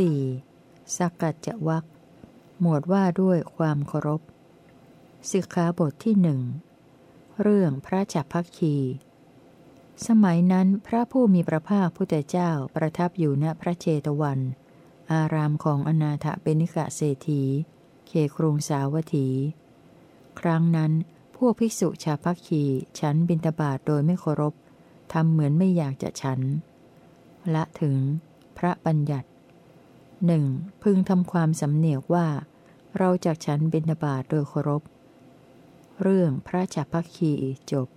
4. สักกัจจวักหมวดว่าด้วยความเคารพสิกขาบทที่หนึ่งเรื่องพระจักพักคี สมัยนั้นพระผู้มีพระภาคพุทธเจ้าประทับอยู่ณพระเจตวัน อารามของอนาถเปนิกะเศรษฐี เขครุงสาวัตถี ครั้งนั้นพวกภิกษุชาพักคีฉันบินตบาทโดยไม่เคารพทำเหมือนไม่อยากจะฉัน ละถึง พระบัญญัติ หนึ่งพึงทำความสำเนียกว่า เราจากฉันบินบาตโดยเคารพ เรื่องพระจักพักคีจบ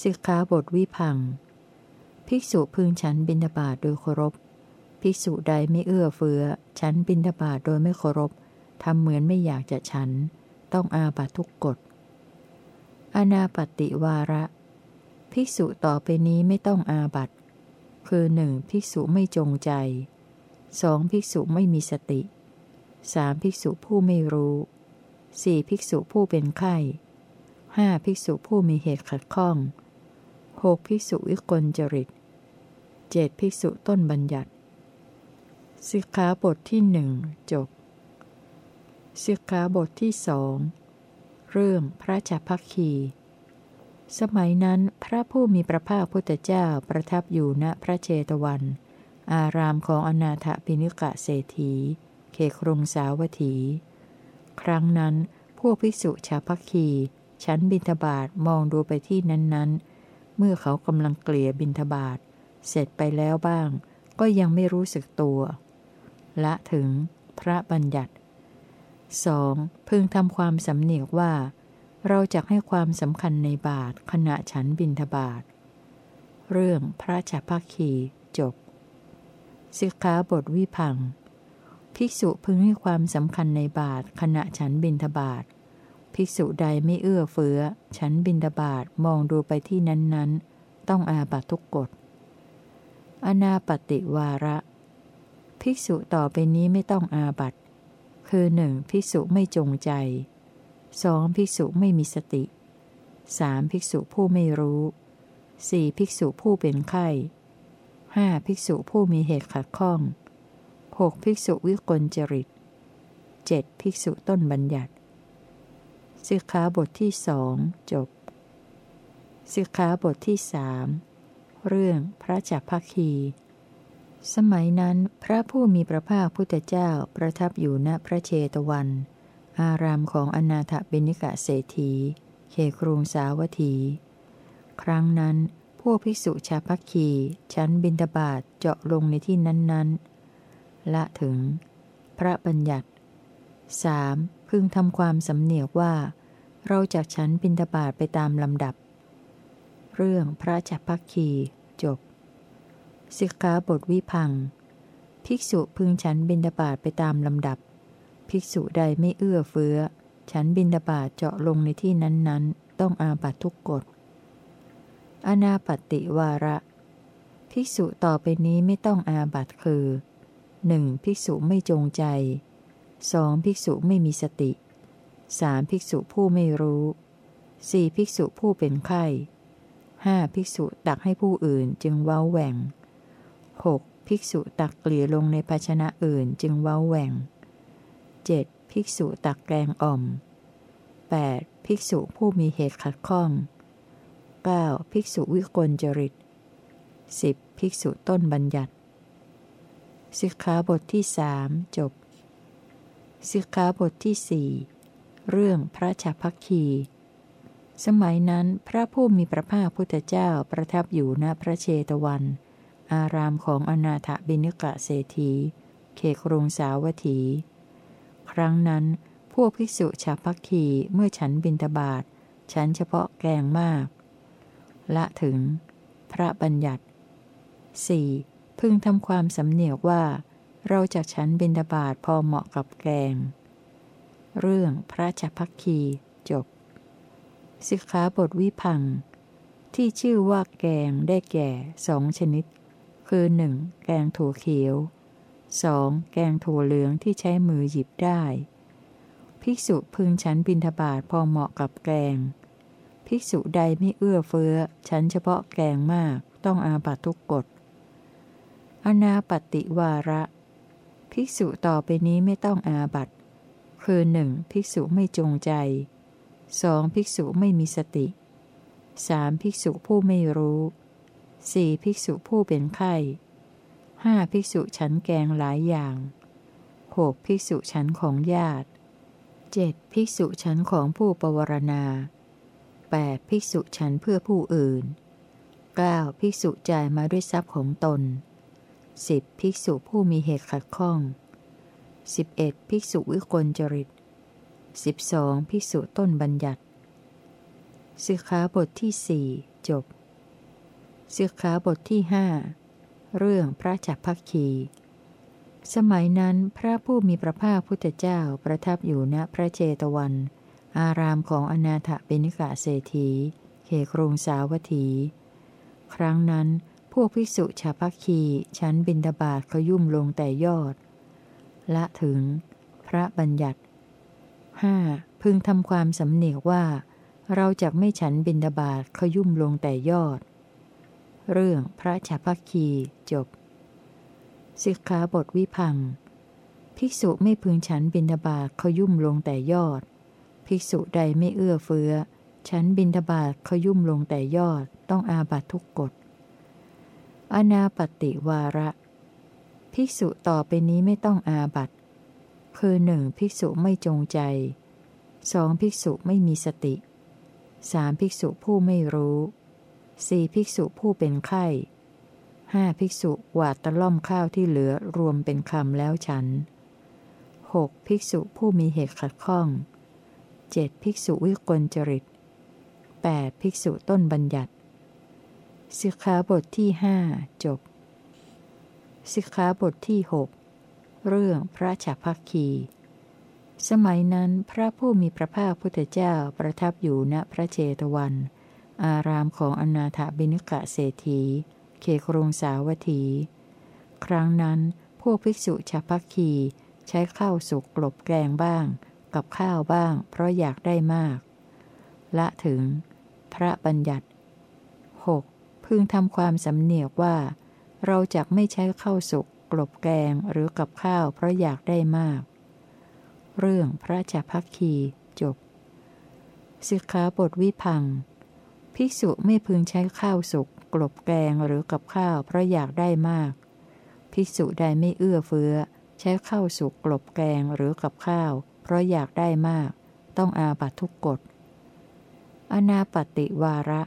สิกขาบทวิพัง ภิกษุพึงฉันบินบาตโดยเคารพ ภิกษุใดไม่เอื้อเฟื้อ ฉันบินบาตโดยไม่เคารพทำเหมือนไม่อยากจะฉัน ต้องอาบัตทุกกฎ อนาปติวาระ ภิกษุต่อไปนี้ไม่ต้องอาบัตคือหนึ่งภิกษุไม่จงใจ สองภิกษุไม่มีสติสามภิกษุผู้ไม่รู้สี่ภิกษุผู้เป็นไข้ห้าภิกษุผู้มีเหตุขัดข้องหกภิกษุวิกลจริตเจ็ดภิกษุต้นบัญญัติสิกขาบทที่หนึ่งจบสิกขาบทที่สองเรื่องพระจัพักคี สมัยนั้นพระผู้มีพระภาคพุทธเจ้าประทับอยู่ณพระเจตวัน อารามของอนาถปิณิกะเศรษฐี เขครุงสาวัตถี ครั้งนั้นพวกภิกษุชาพักคีชั้นบินทบาทมองดูไปที่นั้นๆ เมื่อเขากำลังเกลี่ยบินทบาทเสร็จไปแล้วบ้าง ก็ยังไม่รู้สึกตัว ละถึงพระบัญญัติสองพึงทำความสำเนียกว่า เราจะให้ความสำคัญในบาทขณะฉันบินทบาท เรื่องพระชาพักคีจบ สิกขาบทวิพัง ภิกษุพึงให้ความสำคัญในบาทขณะฉันบินทบาทภิกษุใดไม่เอื้อเฟื้อ ฉันบินทบาทมองดูไปที่นั้นๆ ต้องอาบัตทุกกฎ อนาปติวาระ ภิกษุต่อไปนี้ไม่ต้องอาบัต คือหนึ่งภิกษุไม่จงใจสองภิกษุไม่มีสติสามภิกษุผู้ไม่รู้สี่ภิกษุผู้เป็นไข้ ห้าภิกษุผู้มีเหตุขัดข้องหกภิกษุวิกลจริตเจ็ดภิกษุต้นบัญญัติสิกขาบทที่สองจบสิกขาบทที่สามเรื่องพระจักพคี สมัยนั้นพระผู้มีพระภาคพุทธเจ้าประทับอยู่ณพระเชตวัน อารามของอนาถบิณิกะเศรษฐีเขครุงสาวัตถี ครั้งนั้น พวกภิกษุชาพักคีชั้นบินตบาทเจาะลงในที่นั้น ๆ ละถึง พระบัญญัติสพึงทำความสำเนียกว่า เราจากชั้นบินตบาทไปตามลำดับ เรื่องพระจักพักคีจบสิกขาบทวิพัง ภิกษุพึงฉันบินตบาทไปตามลำดับ ภิกษุใดไม่เอื้อเฟื้อ ฉันบินตบาทเจาะลงในที่นั้น ๆ ต้องอาบัตทุกกฎ อนาปติวาระ ภิกษุต่อไปนี้ไม่ต้องอาบัตคือ 1. ภิกษุไม่จงใจ 2. ภิกษุไม่มีสติ 3. ภิกษุผู้ไม่รู้ 4. ภิกษุผู้เป็นไข้ 5. ภิกษุตักให้ผู้อื่นจึงเว้าแหว่ง 6. ภิกษุตักเกลี่ยลงในภาชนะอื่นจึงเว้าแหว่ง 7. ภิกษุตักแกงอ่อม 8. ภิกษุผู้มีเหตุขัดข้อง 9. ภิกษุวิกลจริต 10. ภิกษุต้นบัญญัติสิกขาบทที่สจบสิกขาบทที่สเรื่องพระชาพักคี สมัยนั้นพระผู้มีพระภาคพุทธเจ้าประทับอยู่ณพระเชตวัน อารามของอนาถบิณกะเศรษฐีเขครุงสาวัตถี ครั้งนั้น พวกภิกษุชาพักคีเมื่อฉันบินทบาทฉันเฉพาะแกงมาก ละถึง พระบัญญัติ 4. พึงทำความสำเนียกว่า เราจากฉันบินดาบาทพอเหมาะกับแกง เรื่องพระจัพักคีจบ สิกขาบทวิพัง ที่ชื่อว่าแกงได้แก่สองชนิด คือหนึ่งแกงถั่วเขียว 2. แกงถั่วเหลืองที่ใช้มือหยิบได้ ภิกษุพึงฉันบินทบาทพอเหมาะกับแกง ภิกษุใดไม่เอื้อเฟื้อ ฉันเฉพาะแกงมากต้องอาบัตทุกกฎ อนาปติวาระ ภิกษุต่อไปนี้ไม่ต้องอาบัตคือหนึ่งภิกษุไม่จงใจสองภิกษุไม่มีสติสามภิกษุผู้ไม่รู้สี่ภิกษุผู้เป็นไข้ห้าภิกษุฉันแกงหลายอย่างหกภิกษุฉันของญาติเจ็ดภิกษุฉันของผู้ปวารณา แปดภิกษุฉันเพื่อผู้อื่นเก้าภิกษุจ่ายมาด้วยทรัพย์ของตนสิบภิกษุผู้มีเหตุขัดข้องสิบเอ็ดภิกษุวิกลจริตสิบสองภิกษุต้นบัญญัติสิกขาบทที่สี่จบสิกขาบทที่หเรื่องพระจักพักคี สมัยนั้นพระผู้มีพระภาคพุทธเจ้าประทับอยู่ณพระเจตวัน อารามของอนาถเบนิกาเศรษฐีเขครุงสาวัตถี ครั้งนั้นพวกภิกษุชาพักคีชั้นบินดาบาตขยุ่มลงแต่ยอด ละถึง พระบัญญัติห้าพึงทำความสำเนียกว่า เราจะไม่ฉันบินดาบาตขยุ่มลงแต่ยอด เรื่องพระชาพักคีจบสิกขาบทวิพัง ภิกษุไม่พึงฉันบินทบาทเขยุ่มลงแต่ยอด ภิกษุใดไม่เอื้อเฟื้อ ฉันบินทบาทเขายุ่มลงแต่ยอดต้องอาบัตทุกกฎ อนาปติวาระ ภิกษุต่อไปนี้ไม่ต้องอาบัตคือหนึ่งภิกษุไม่จงใจสองภิกษุไม่มีสติสามภิกษุผู้ไม่รู้สี่ภิกษุผู้เป็นไข้ห้าภิกษุหวาดตะล่อมข้าวที่เหลือรวมเป็นคำแล้วฉันหกภิกษุผู้มีเหตุขัดข้อง เจ็ดภิกษุวิกลจริตแปดภิกษุต้นบัญญัติสิกขาบทที่หจบสิกขาบทที่หเรื่องพระฉัพักคี สมัยนั้นพระผู้มีพระภาคพุทธเจ้าประทับอยู่ณพระเจตวัน อารามของอนาถบิณกะเศรษฐีเขครงสาวัตถี ครั้งนั้นพวกภิกษุชาพักคีใช้ข้าวสุกกลบแกงบ้าง กับข้าวบ้าง เพราะอยากได้มาก ละถึง พระบัญญัติ 6. พึงทำความสำเนียกว่า เราจะไม่ใช้ข้าวสุกกลบแกงหรือกับข้าวเพราะอยากได้มาก เรื่องพระชาพักคีจบสิกขาบทวิพัง ภิกษุไม่พึงใช้ข้าวสุกกลบแกงหรือกับข้าวเพราะอยากได้มาก ภิกษุใดไม่เอื้อเฟื้อ ใช้ข้าวสุกกลบแกงหรือกับข้าว เพราะอยากได้มาก ต้องอาบัตทุกกฎ อนาปติวาระ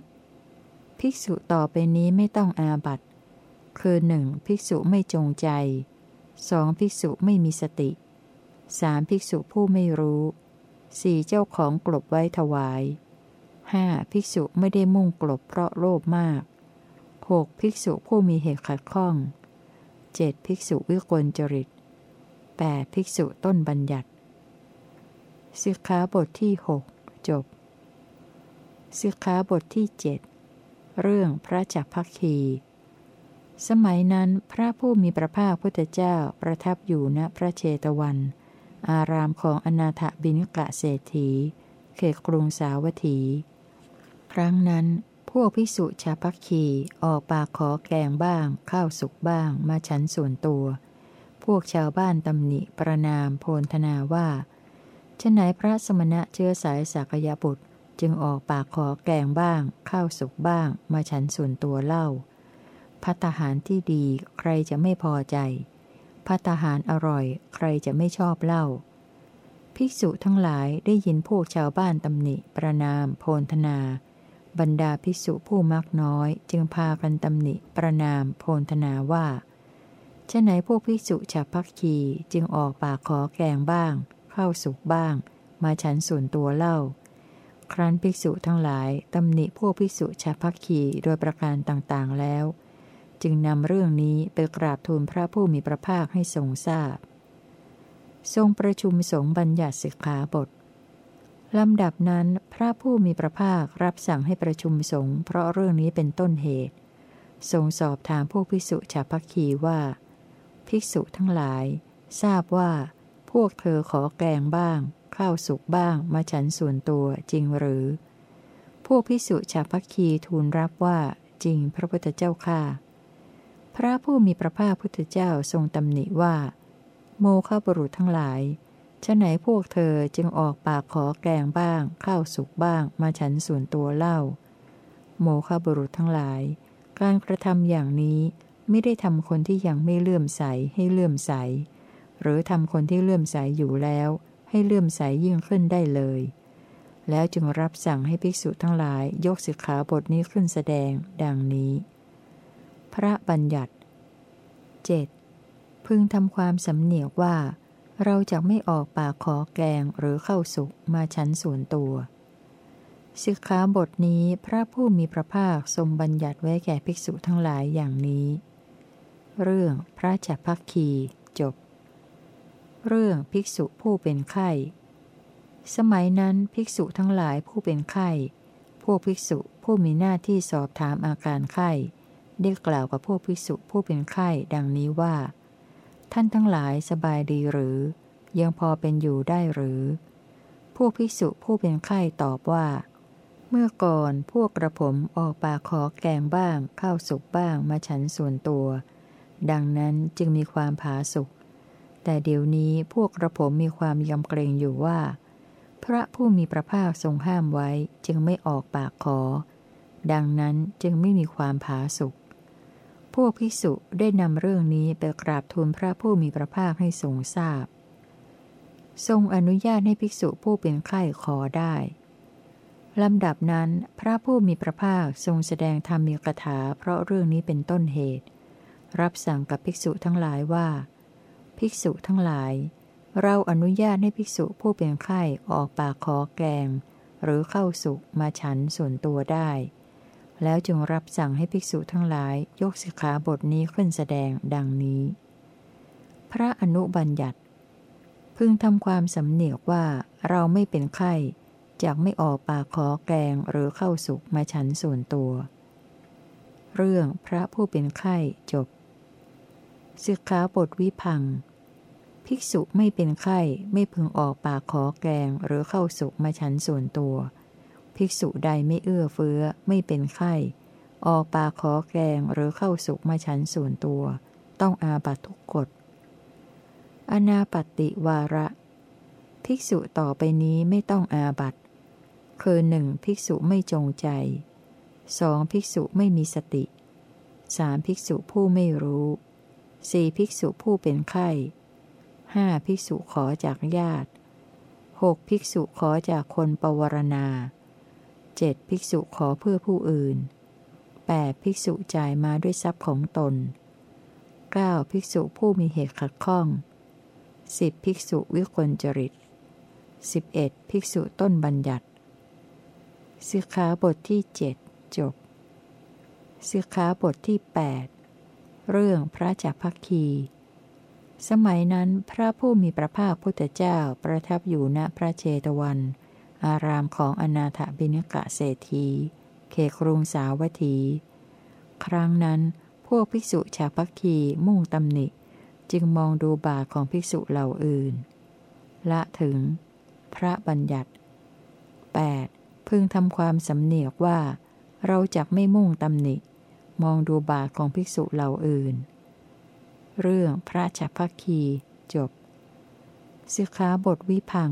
ภิกษุต่อไปนี้ไม่ต้องอาบัตคือหนึ่งภิกษุไม่จงใจสองภิกษุไม่มีสติสามภิกษุผู้ไม่รู้สี่เจ้าของกลบไว้ถวายห้าภิกษุไม่ได้มุ่งกลบเพราะโลภมากหกภิกษุผู้มีเหตุขัดข้องเจ็ดภิกษุวิกลจริตแปดภิกษุต้นบัญญัติ สิกขาบทที่หกจบ สิกขาบทที่เจ็ดเรื่องพระจักพักคี สมัยนั้นพระผู้มีพระภาคพุทธเจ้าประทับอยู่ณพระเชตวัน อารามของอนาถบิณกะเศรษฐี เขตกรุงสาวัตถี ครั้งนั้นพวกภิกษุชาพักคีออกปากขอแกงบ้าง ข้าวสุกบ้างมาฉันส่วนตัว พวกชาวบ้านตำหนิประนามโพลธนาว่า ชะไหนพระสมณะเชื้อสายสักยบุตร จึงออกปากขอแกงบ้าง ข้าวสุกบ้าง มาฉันส่วนตัวเล่าพัตหารที่ดีใครจะไม่พอใจพัตหารอร่อย ใครจะไม่ชอบเล่า ภิกษุทั้งหลายได้ยินพวกชาวบ้านตำหนิ ประนาม โพลธนา บรรดาภิกษุผู้มักน้อย จึงพากันตำหนิ ประนาม โพนธนาว่าชะไหนพวกภิกษุฉับพักคีจึงออกปากขอแกงบ้าง ข้าสุกบ้าง มาฉันส่วนตัวเล่า ครั้นภิกษุทั้งหลายตำหนิพวกภิกษุฉับพักคีโดยประการต่างๆแล้ว จึงนำเรื่องนี้ไปกราบทูลพระผู้มีพระภาคให้ทรงทราบ ทรงประชุมสงฆ์บัญญัติสิกขาบทลำดับนั้นพระผู้มีพระภาครับสั่งให้ประชุมสงฆ์เพราะเรื่องนี้เป็นต้นเหตุ ทรงสอบถามพวกภิกษุชาพักคีว่า ภิกษุทั้งหลาย ทราบว่า วกเธอขอแกงบ้าง ข้าวสุกบ้างมาฉันส่วนตัวจริงหรือ พวกภิกษุชาพักคีทูลรับว่าจริงพระพุทธเจ้าค่าพระผู้มีพระภาคพุทธเจ้าทรงตำหนิว่า โมฆะบุรุษทั้งหลายฉะไหนพวกเธอจึงออกปากขอแกงบ้าง ข้าวสุกบ้าง มาฉันส่วนตัวเล่า โมฆะบุรุษทั้งหลาย การกระทำอย่างนี้ไม่ได้ทำคนที่ยังไม่เลื่อมใสให้เลื่อมใส หรือทำคนที่เลื่อมใสอยู่แล้ว ให้เลื่อมใสยยิ่งขึ้นได้เลย แล้วจึงรับสั่งให้ภิกษุทั้งหลายยกสิกขาบทนี้ขึ้นแสดง ดังนี้ พระบัญญัติ 7. พึงทำความสำเนียกว่า เราจะไม่ออกปากขอแกงหรือเข้าสุกมาชั้นส่วนตัวสิกขาบทนี้พระผู้มีพระภาคทรงบัญญัติไว้แก่ภิกษุทั้งหลายอย่างนี้ เรื่องพระจักพักคี เรื่องภิกษุผู้เป็นไข้ สมัยนั้นภิกษุทั้งหลายผู้เป็นไข้ พวกภิกษุผู้มีหน้าที่สอบถามอาการไข้ ได้กล่าวกับพวกภิกษุผู้เป็นไข้ดังนี้ว่า ท่านทั้งหลายสบายดีหรือ ยังพอเป็นอยู่ได้หรือ พวกภิกษุผู้เป็นไข้ตอบว่า เมื่อก่อนพวกกระผมออกปากขอแกงบ้างข้าวสุกบ้างมาฉันส่วนตัว ดังนั้นจึงมีความผาสุก แต่เดี๋ยวนี้พวกกระผมมีความยำเกรงอยู่ว่า พระผู้มีพระภาคทรงห้ามไว้จึงไม่ออกปากขอ ดังนั้นจึงไม่มีความผาสุกพวกภิกษุได้นำเรื่องนี้ไปกราบทูลพระผู้มีพระภาคให้ทรงทราบ ทรงอนุญาตให้ภิกษุผู้เป็นไข้ขอได้ลำดับนั้น พระผู้มีพระภาคทรงแสดงธรรมีกถาเพราะเรื่องนี้เป็นต้นเหตุ รับสั่งกับภิกษุทั้งหลายว่า ภิกษุทั้งหลาย เราอนุญาตให้ภิกษุผู้เป็นไข้ออกปากขอแกง หรือเข้าสุกมาฉันส่วนตัวได้ แล้วจึงรับสั่งให้ภิกษุทั้งหลายยกสิกขาบทนี้ขึ้นแสดงดังนี้ พระอนุบัญญัติ พึงทำความสำเนียกว่าเราไม่เป็นไข้จากไม่ออกปากขอแกงหรือเข้าสุกมาฉันส่วนตัว เรื่องพระผู้เป็นไข้จบ สิกขาบทวิพัง ภิกษุไม่เป็นไข้ไม่พึงออกปากขอแกงหรือเข้าสุกมาฉันส่วนตัว ภิกษุใดไม่เอื้อเฟื้อไม่เป็นไข้ ออกปากขอแกงหรือเข้าสุกมาฉันส่วนตัว ต้องอาบัตทุกกฎ อนาปติวาระ ภิกษุต่อไปนี้ไม่ต้องอาบัตคือหนึ่งภิกษุไม่จงใจสองภิกษุไม่มีสติสามภิกษุผู้ไม่รู้ สี่ภิกษุผู้เป็นไข้ห้าภิกษุขอจากญาติหกภิกษุขอจากคนปวารณา 7. ภิกษุขอเพื่อผู้อื่น 8. ภิกษุจ่ายมาด้วยทรัพย์ของตน 9. ภิกษุผู้มีเหตุขัดข้อง 10. ภิกษุวิกลจริต 11. ภิกษุต้นบัญญัติสิกขาบทที่7จบสิกขาบทที่8 เรื่องพระจักพักคี สมัยนั้นพระผู้มีพระภาคพุทธเจ้าประทับอยู่ณพระเจตวัน อารามของอนาถบิณกะเศรษฐีเขครุงสาวัตถี ครั้งนั้นพวกภิกษุชาวพักคีมุ่งตำหนิ จึงมองดูบาทของภิกษุเหล่าอื่น ละถึง พระบัญญัติ 8. พึงทำความสำเนียกว่า เราจะไม่มุ่งตำหนิ มองดูบาทของภิกษุเหล่าอื่น เรื่องพระชัพพคีจบสิกขาบทวิพัง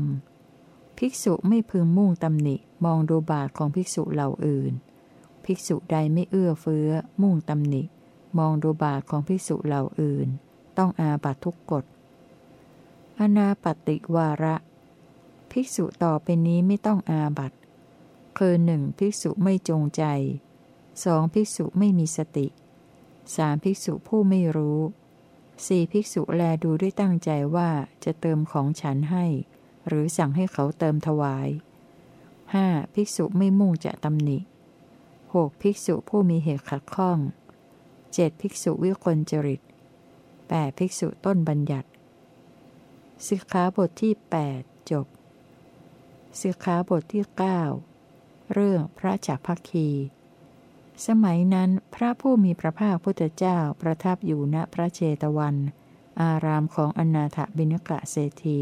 ภิกษุไม่พึงมุ่งตำหนิมองดูบาทของภิกษุเหล่าอื่น ภิกษุใดไม่เอื้อเฟื้อ มุ่งตำหนิ มองดูบาทของภิกษุเหล่าอื่น ต้องอาบัตทุกกฎอนาปติวาระ ภิกษุต่อไปนี้ไม่ต้องอาบัตคือหนึ่งภิกษุไม่จงใจ สองภิกษุไม่มีสติสามภิกษุผู้ไม่รู้สี่ภิกษุแลดูด้วยตั้งใจว่าจะเติมของฉันให้ หรือสั่งให้เขาเติมถวาย 5. ภิกษุไม่มุ่งจะตำหนิ 6. ภิกษุผู้มีเหตุขัดข้อง 7. ภิกษุวิกลจริต 8. ภิกษุต้นบัญญัติสิกขาบทที่ 8 จบสิกขาบทที่ 9 เรื่องพระจักพักคี สมัยนั้นพระผู้มีพระภาคพุทธเจ้าประทับอยู่ณพระเจตวัน อารามของอนาถบิณกะเศรษฐี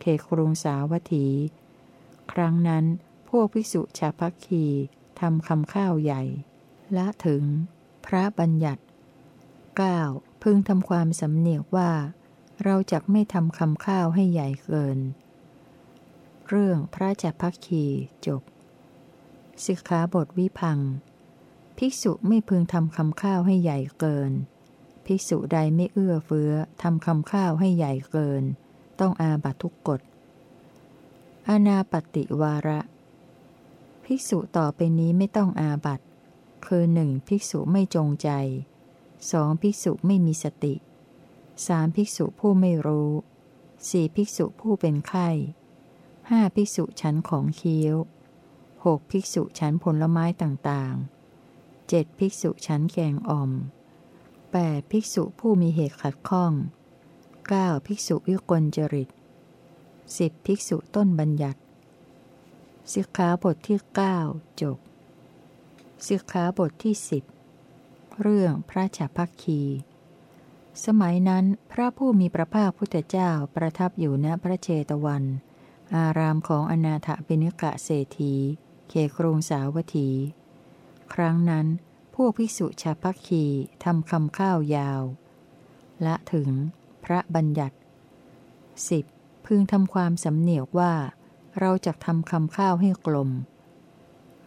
เขครุงสาวัตถี ครั้งนั้นพวกภิกษุชาพักคีทำคำข้าวใหญ่ ละถึง พระบัญญัติ 9. พึงทำความสำเนียกว่า เราจะไม่ทำคำข้าวให้ใหญ่เกิน เรื่องพระจักพักคีจบ สิกขาบทวิพัง ภิกษุไม่พึงทำคำข้าวให้ใหญ่เกิน ภิกษุใดไม่เอื้อเฟื้อทำคำข้าวให้ใหญ่เกิน ต้องอาบัตทุกกฎอนาปติวาระ ภิกษุต่อไปนี้ไม่ต้องอาบัตคือหนึ่งภิกษุไม่จงใจสองภิกษุไม่มีสติสามภิกษุผู้ไม่รู้สี่ภิกษุผู้เป็นไข้ห้าภิกษุฉันของเคี้ยวหกภิกษุฉันผลไม้ต่างๆ เจ็ดภิกษุฉันแกงอ่อมแปดภิกษุผู้มีเหตุขัดข้องเก้าภิกษุวิกลจริตสิบภิกษุต้นบัญญัติ สิกขาบทที่เก้าจบ สิกขาบทที่สิบเรื่องพระฉัพพักคี สมัยนั้นพระผู้มีพระภาคพุทธเจ้าประทับอยู่ณพระเชตวัน อารามของอนาถบิณกะเศรษฐีเขครุงสาวัตถี ครั้งนั้น พวกภิกษุชาพักคีทำคำข้าวยาว ละถึง พระบัญญัติสิพึงทำความสำเนียกว่า เราจะทำคำข้าวให้กลม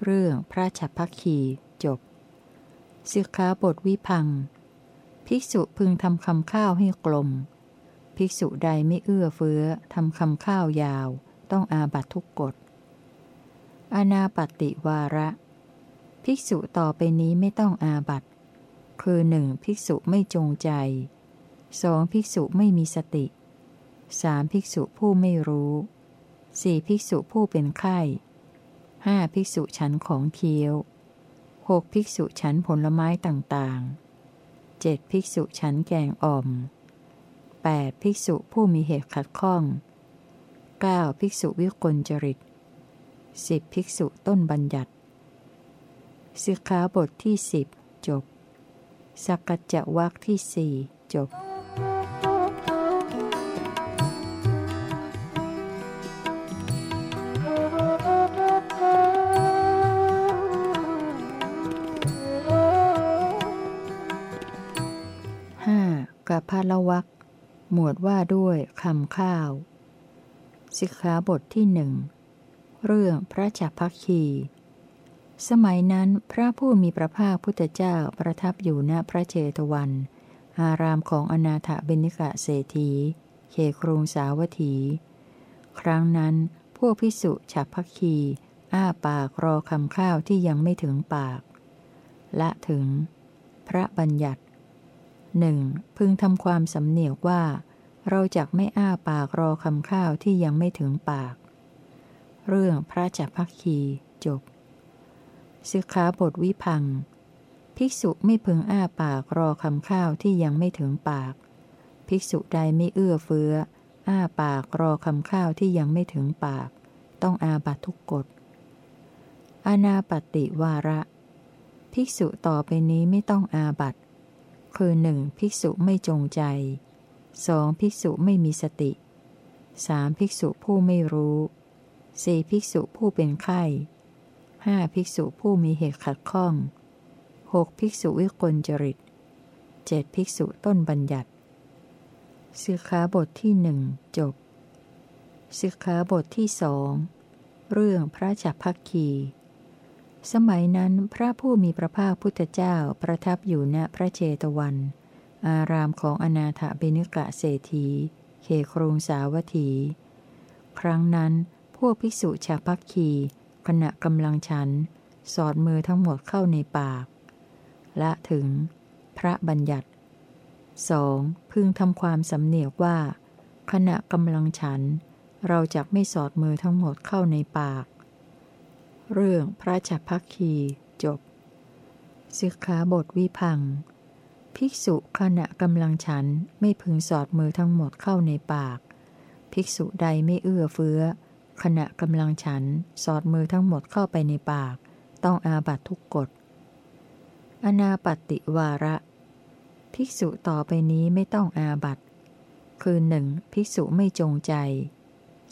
เรื่องพระฉัพพักคีจบสิกขาบทวิพัง ภิกษุพึงทำคำข้าวให้กลม ภิกษุใดไม่เอื้อเฟื้อทำคำข้าวยาว ต้องอาบัตทุกกฎอนาปติวาระ ภิกษุต่อไปนี้ไม่ต้องอาบัตคือหนึ่งภิกษุไม่จงใจสองภิกษุไม่มีสติสามภิกษุผู้ไม่รู้สี่ภิกษุผู้เป็นไข้ห้าภิกษุฉันของเคี้ยวหกภิกษุฉันผลไม้ต่างๆเจ็ดภิกษุฉันแกงอ่อมแปดภิกษุผู้มีเหตุขัดข้องเก้าภิกษุวิกลจริตสิบภิกษุต้นบัญญัติ สิกขาบทที่สิบจบ สักกัจจวักที่สี่จบกับพาลวักหมวดว่าด้วยคำข้าว สิกขาบทที่หนึ่งเรื่องพระจักพักคี สมัยนั้นพระผู้มีพระภาคพุทธเจ้าประทับอยู่ณพระเจตวัน อารามของอนาถเบนิกะเศรษฐีเขครุงสาวัตถี ครั้งนั้นพวกพิสุฉับพักคี อ้าปากรอคำข้าวที่ยังไม่ถึงปาก ละถึง พระบัญญัติหนึ่งพึงทำความสำเนียกว่า เราจะไม่อ้าปากรอคำข้าวที่ยังไม่ถึงปาก เรื่องพระจักพักคีจบ สิกขาบทวิพัง ภิกษุไม่พึงอ้าปากรอคำข้าวที่ยังไม่ถึงปาก ภิกษุใดไม่เอื้อเฟื้อ อ้าปากรอคำข้าวที่ยังไม่ถึงปาก ต้องอาบัตทุกกฎ อนาปติวาระ ภิกษุต่อไปนี้ไม่ต้องอาบัตคือหนึ่งภิกษุไม่จงใจสองภิกษุไม่มีสติสามภิกษุผู้ไม่รู้สี่ภิกษุผู้เป็นไข้ ห้าภิกษุผู้มีเหตุขัดข้องหกภิกษุวิกลจริตเจ็ดภิกษุต้นบัญญัติสิกขาบทที่หนึ่งจบสิกขาบทที่สองเรื่องพระจักพักคี สมัยนั้นพระผู้มีพระภาคพุทธเจ้าประทับอยู่ณพระเจตวัน อารามของอนาถบิณกะเศรษฐีเขครุงสาวัตถี ครั้งนั้นพวกภิกษุชาพักคี ขณะกำลังฉัน สอดมือทั้งหมดเข้าในปากและถึง พระบัญญัติสองพึงทำความสำเนียกว่า ขณะกำลังฉัน เราจะไม่สอดมือทั้งหมดเข้าในปาก เรื่องพระจักพักคีจบสิกขาบทวิพัง ภิกษุขณะกำลังฉันไม่พึงสอดมือทั้งหมดเข้าในปาก ภิกษุใดไม่เอื้อเฟื้อ ขณะกำลังฉันสอดมือทั้งหมดเข้าไปในปาก ต้องอาบัตทุกกฎ อนาปติวาระ ภิกษุต่อไปนี้ไม่ต้องอาบัตคือหนึ่งภิกษุไม่จงใจ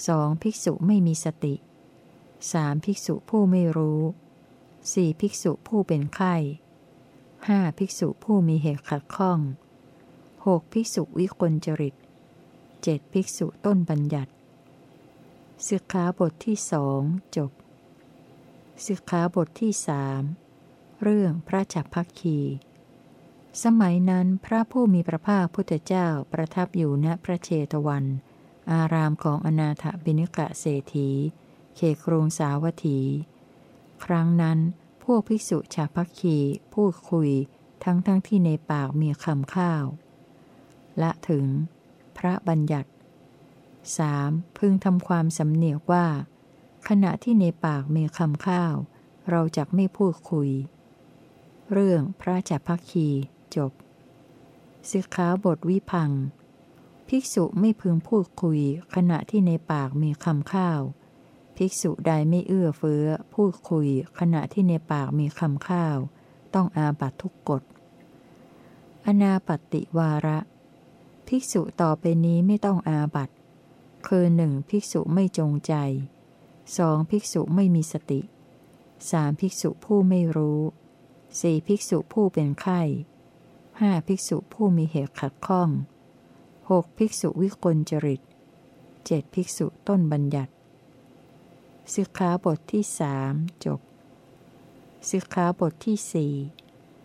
สองภิกษุไม่มีสติสามภิกษุผู้ไม่รู้สี่ภิกษุผู้เป็นไข้ห้าภิกษุผู้มีเหตุขัดข้องหกภิกษุวิกลจริตเจ็ดภิกษุต้นบัญญัติ สิกขาบทที่สองจบ สิกขาบทที่สามเรื่องพระจักพักคี สมัยนั้นพระผู้มีพระภาคพุทธเจ้าประทับอยู่ณพระเชตวัน อารามของอนาถบิณกะเศรษฐี เขครงสาวัตถี ครั้งนั้นพวกภิกษุชาพักคีพูดคุยทั้งทั้งที่ในปากมีคำข้าว ละถึง พระบัญญัติ 3. พึงทำความสำเนียกว่า ขณะที่ในปากมีคำข้าว เราจะไม่พูดคุย เรื่องพระจักพักคีจบสิกขาบทวิพัง ภิกษุไม่พึงพูดคุย ขณะที่ในปากมีคำข้าว ภิกษุใดไม่เอื้อเฟื้อ พูดคุย ขณะที่ในปากมีคำข้าว ต้องอาบัตทุกกฎ อนาปติวาระ ภิกษุต่อไปนี้ไม่ต้องอาบัต คือหนึ่งภิกษุไม่จงใจสองภิกษุไม่มีสติสามภิกษุผู้ไม่รู้สี่ภิกษุผู้เป็นไข้ห้าภิกษุผู้มีเหตุขัดข้องหกภิกษุวิกลจริตเจ็ดภิกษุต้นบัญญัติสิกขาบทที่สามจบสิกขาบทที่สี่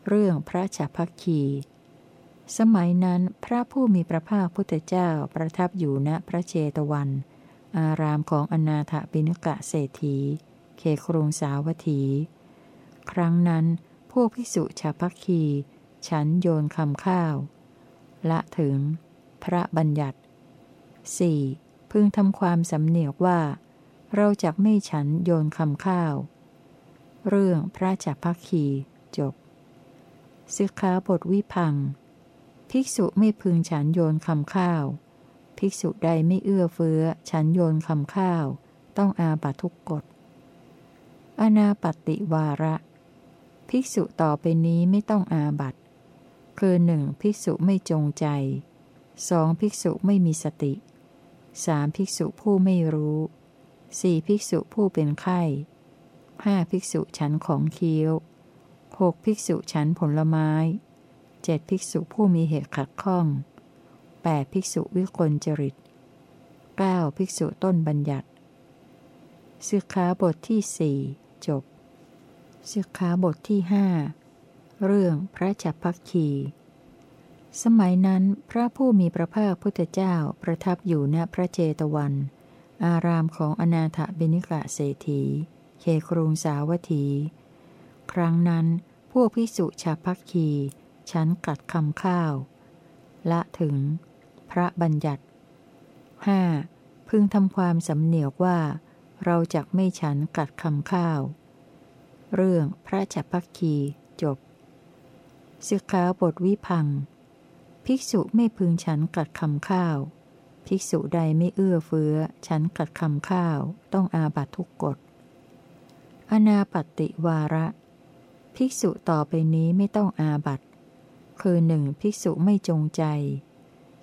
เรื่องพระฉาพักคี สมัยนั้นพระผู้มีพระภาคพุทธเจ้าประทับอยู่ณพระเชตวัน อารามของอนาถบิณกะเศรษฐีเคครุงสาวัตถี ครั้งนั้นพวกภิกษุชาพักคี ฉันโยนคำข้าว ละถึง พระบัญญัติ 4. พึงทำความสำเนียกว่า เราจะไม่ฉันโยนคำข้าว เรื่องพระจักพักคีจบสิกขาบทวิพัง ภิกษุไม่พึงฉันโยนคำข้าว ภิกษุใดไม่เอื้อเฟื้อ ฉันโยนคำข้าว ต้องอาบัตทุกกฎ อนาปติวาระ ภิกษุต่อไปนี้ไม่ต้องอาบัตคือหนึ่งภิกษุไม่จงใจสองภิกษุไม่มีสติสามภิกษุผู้ไม่รู้สี่ภิกษุผู้เป็นไข้ห้าภิกษุฉันของเคี้ยวหกภิกษุฉันผลไม้ เจ็ดภิกษุผู้มีเหตุขัดข้องแปดภิกษุวิกลจริตเก้าภิกษุต้นบัญญัติสิกขาบทที่สี่จบสิกขาบทที่ห้าเรื่องพระจักพักคี สมัยนั้นพระผู้มีพระภาคพุทธเจ้าประทับอยู่ณพระเจตวัน อารามของอนาถบิณิกะเศรษฐีเคครุงสาวัตถี ครั้งนั้นพวกพิสุชาพักคี ฉันกัดคำข้าว ละถึง พระบัญญัติห้าพึงทำความสำเนียกว่า เราจะไม่ฉันกัดคำข้าว เรื่องพระจักพักคีจบสิกขาบทวิพัง ภิกษุไม่พึงฉันกัดคำข้าว ภิกษุใดไม่เอื้อเฟื้อ ฉันกัดคำข้าว ต้องอาบัตทุกกฎ อนาปติวาระ ภิกษุต่อไปนี้ไม่ต้องอาบัต คือหนึ่งภิกษุไม่จงใจ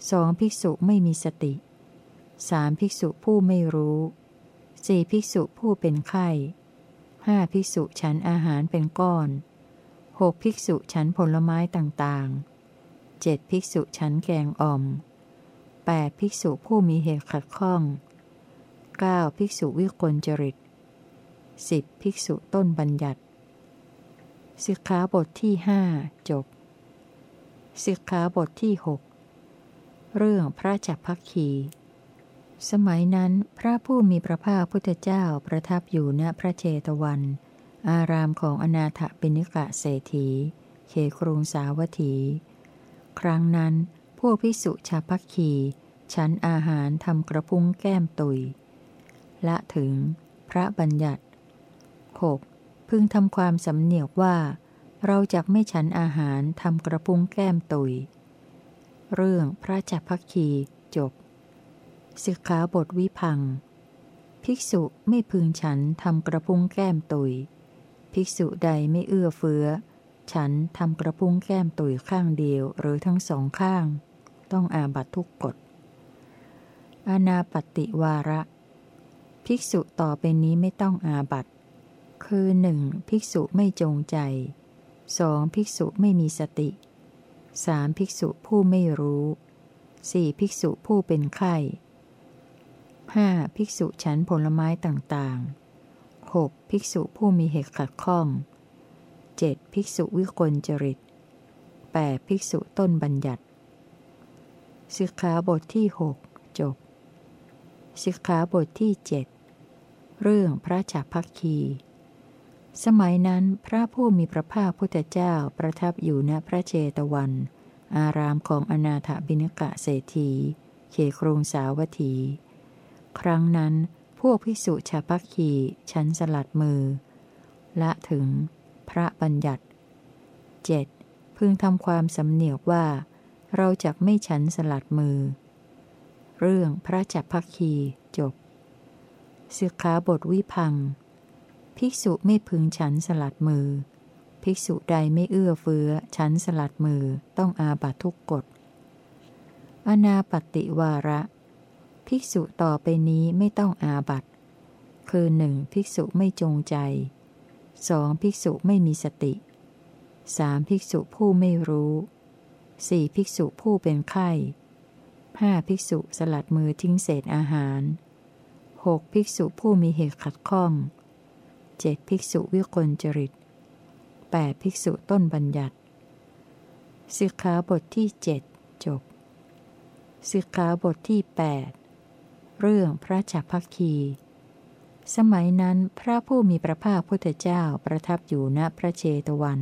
สองภิกษุไม่มีสติสามภิกษุผู้ไม่รู้สี่ภิกษุผู้เป็นไข้ห้าภิกษุฉันอาหารเป็นก้อนหกภิกษุฉันผลไม้ต่างๆเจ็ดภิกษุฉันแกงอ่อมแปดภิกษุผู้มีเหตุขัดข้องเก้าภิกษุวิกลจริตสิบภิกษุต้นบัญญัติสิกขาบทที่หจบ สิกขาบทที่หเรื่องพระจักพักคี สมัยนั้นพระผู้มีพระภาคพุทธเจ้าประทับอยู่ณพระเจตวัน อารามของอนาถปิณิกะเศรษฐีเขครุงสาวัตถี ครั้งนั้น พวกพิสุชาพักคีฉันอาหารทำกระพุ้งแก้มตุย ละถึง พระบัญญัติ 6. พึงทำความสำเนียกว่า เราจะไม่ฉันอาหารทำกระพุ้งแก้มตุย เรื่องพระจักพักคีจบสิกขาบทวิพัง ภิกษุไม่พึงฉันทำกระพุ้งแก้มตุย ภิกษุใดไม่เอื้อเฟื้อ ฉันทำกระพุ้งแก้มตุยข้างเดียวหรือทั้งสองข้าง ต้องอาบัตทุกกฎอานาปติวาระ ภิกษุต่อไปนี้ไม่ต้องอาบัตคือหนึ่งภิกษุไม่จงใจ สองภิกษุไม่มีสติสามภิกษุผู้ไม่รู้สี่ภิกษุผู้เป็นไข้ห้าภิกษุฉันผลไม้ต่างๆหกภิกษุผู้มีเหตุขัดข้องเจ็ดภิกษุวิกลจริตแปดภิกษุต้นบัญญัติสิกขาบทที่หกจบสิกขาบทที่เจ็ดเรื่องพระจักพักคี สมัยนั้นพระผู้มีพระภาคพุทธเจ้าประทับอยู่ณพระเจตวัน อารามของอนาถบิณกะเศรษฐีเขครุงสาวัตถี ครั้งนั้นพวกภิกษุชาพักคีฉันสลัดมือ ละถึง พระบัญญัติ 7. พึงทำความสำเนียกว่า เราจะไม่ฉันสลัดมือ เรื่องพระจักพักคีจบสิกขาบทวิพัง ภิกษุไม่พึงฉันสลัดมือ ภิกษุใดไม่เอื้อเฟื้อ ฉันสลัดมือต้องอาบัตทุกกฎ อนาปติวาระ ภิกษุต่อไปนี้ไม่ต้องอาบัตคือหนึ่งภิกษุไม่จงใจสองภิกษุไม่มีสติสามภิกษุผู้ไม่รู้สี่ภิกษุผู้เป็นไข้ห้าภิกษุสลัดมือทิ้งเศษอาหารหกภิกษุผู้มีเหตุขัดข้อง เจ็ดภิกษุวิกลจริตแปดภิกษุต้นบัญญัติสิกขาบทที่เจ็ดจบสิกขาบทที่แปดเรื่องพระจักพักคี สมัยนั้นพระผู้มีพระภาคพุทธเจ้าประทับอยู่ณพระเชตวัน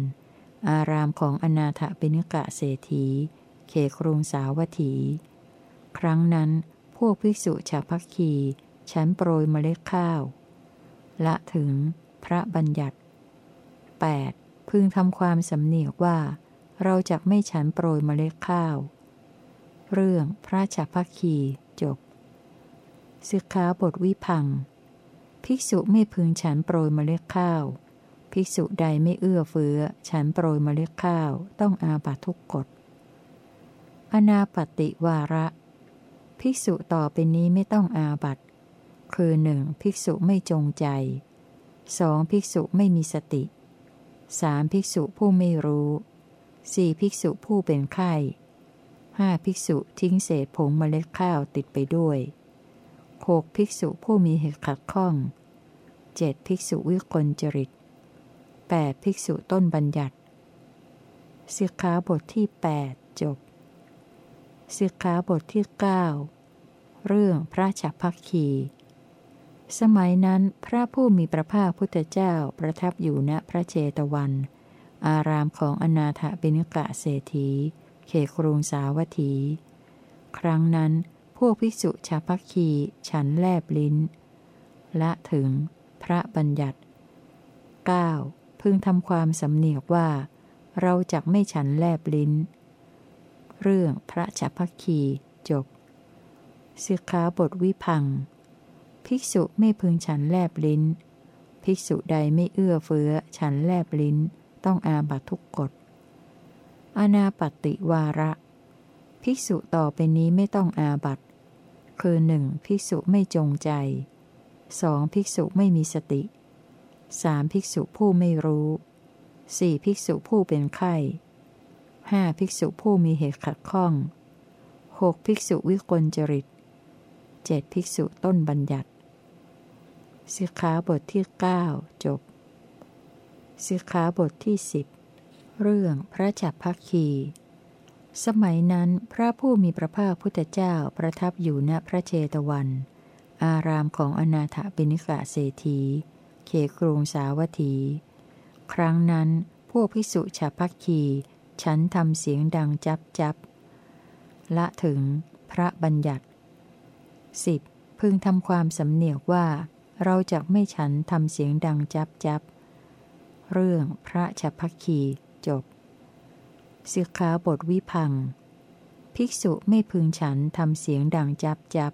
อารามของอนาถบิณกะเศรษฐี เขครุงสาวัตถี ครั้งนั้นพวกภิกษุชาวพักคี ฉันโปรยเมล็ดข้าว ละถึง พระบัญญัติ 8. พึงทำความสำเนียกว่า เราจะไม่ฉันโปรยเมล็ดข้าว เรื่องพระจักพักคีจบสิกขาบทวิพัง ภิกษุไม่พึงฉันโปรยเมล็ดข้าว ภิกษุใดไม่เอื้อเฟื้อ ฉันโปรยเมล็ดข้าวต้องอาบัตทุกกฎอนาปติวาระ ภิกษุต่อไปนี้ไม่ต้องอาบัต คือหนึ่งภิกษุไม่จงใจสองภิกษุไม่มีสติสามภิกษุผู้ไม่รู้สี่ภิกษุผู้เป็นไข้ห้าภิกษุทิ้งเศษผงเมล็ดข้าวติดไปด้วยหกภิกษุผู้มีเหตุขัดข้องเจ็ดภิกษุวิกลจริตแปดภิกษุต้นบัญญัติสิกขาบทที่ 8 จบสิกขาบทที่ 9 เรื่องพระฉัพพคี สมัยนั้นพระผู้มีพระภาคพุทธเจ้าประทับอยู่ณพระเจตวัน อารามของอนาถบิณกะเศรษฐี เขครุงสาวัตถี ครั้งนั้นพวกภิกษุชาพักคีฉันแลบลิ้น ละถึง พระบัญญัติ 9. พึงทำความสำเนียกว่า เราจะไม่ฉันแลบลิ้น เรื่องพระชาพักคีจบสิกขาบทวิพัง ภิกษุไม่พึงฉันแลบลิ้น ภิกษุใดไม่เอื้อเฟื้อ ฉันแลบลิ้น ต้องอาบัตทุกกฎ อนาปติวาระ ภิกษุต่อไปนี้ไม่ต้องอาบัตคือหนึ่งภิกษุไม่จงใจสองภิกษุไม่มีสติสามภิกษุผู้ไม่รู้สี่ภิกษุผู้เป็นไข้ห้าภิกษุผู้มีเหตุขัดข้องหกภิกษุวิกลจริตเจ็ดภิกษุต้นบัญญัติ สิกขาบทที่ 9 จบ สิกขาบทที่ 10 เรื่องพระจักพักคี สมัยนั้นพระผู้มีพระภาคพุทธเจ้าประทับอยู่ณพระเจตวัน อารามของอนาถบิณิกะเศรษฐีเขครุงสาวัตถี ครั้งนั้นพวกพิสุชาพักคีฉันทำเสียงดังจับจับละถึงพระบัญญัติ 10. พึงทำความสำเนียกว่า เราจะไม่ฉันทำเสียงดังจับจับ เรื่องพระฉัพคีจบสิกขาบทวิพัง ภิกษุไม่พึงฉันทำเสียงดังจับจับ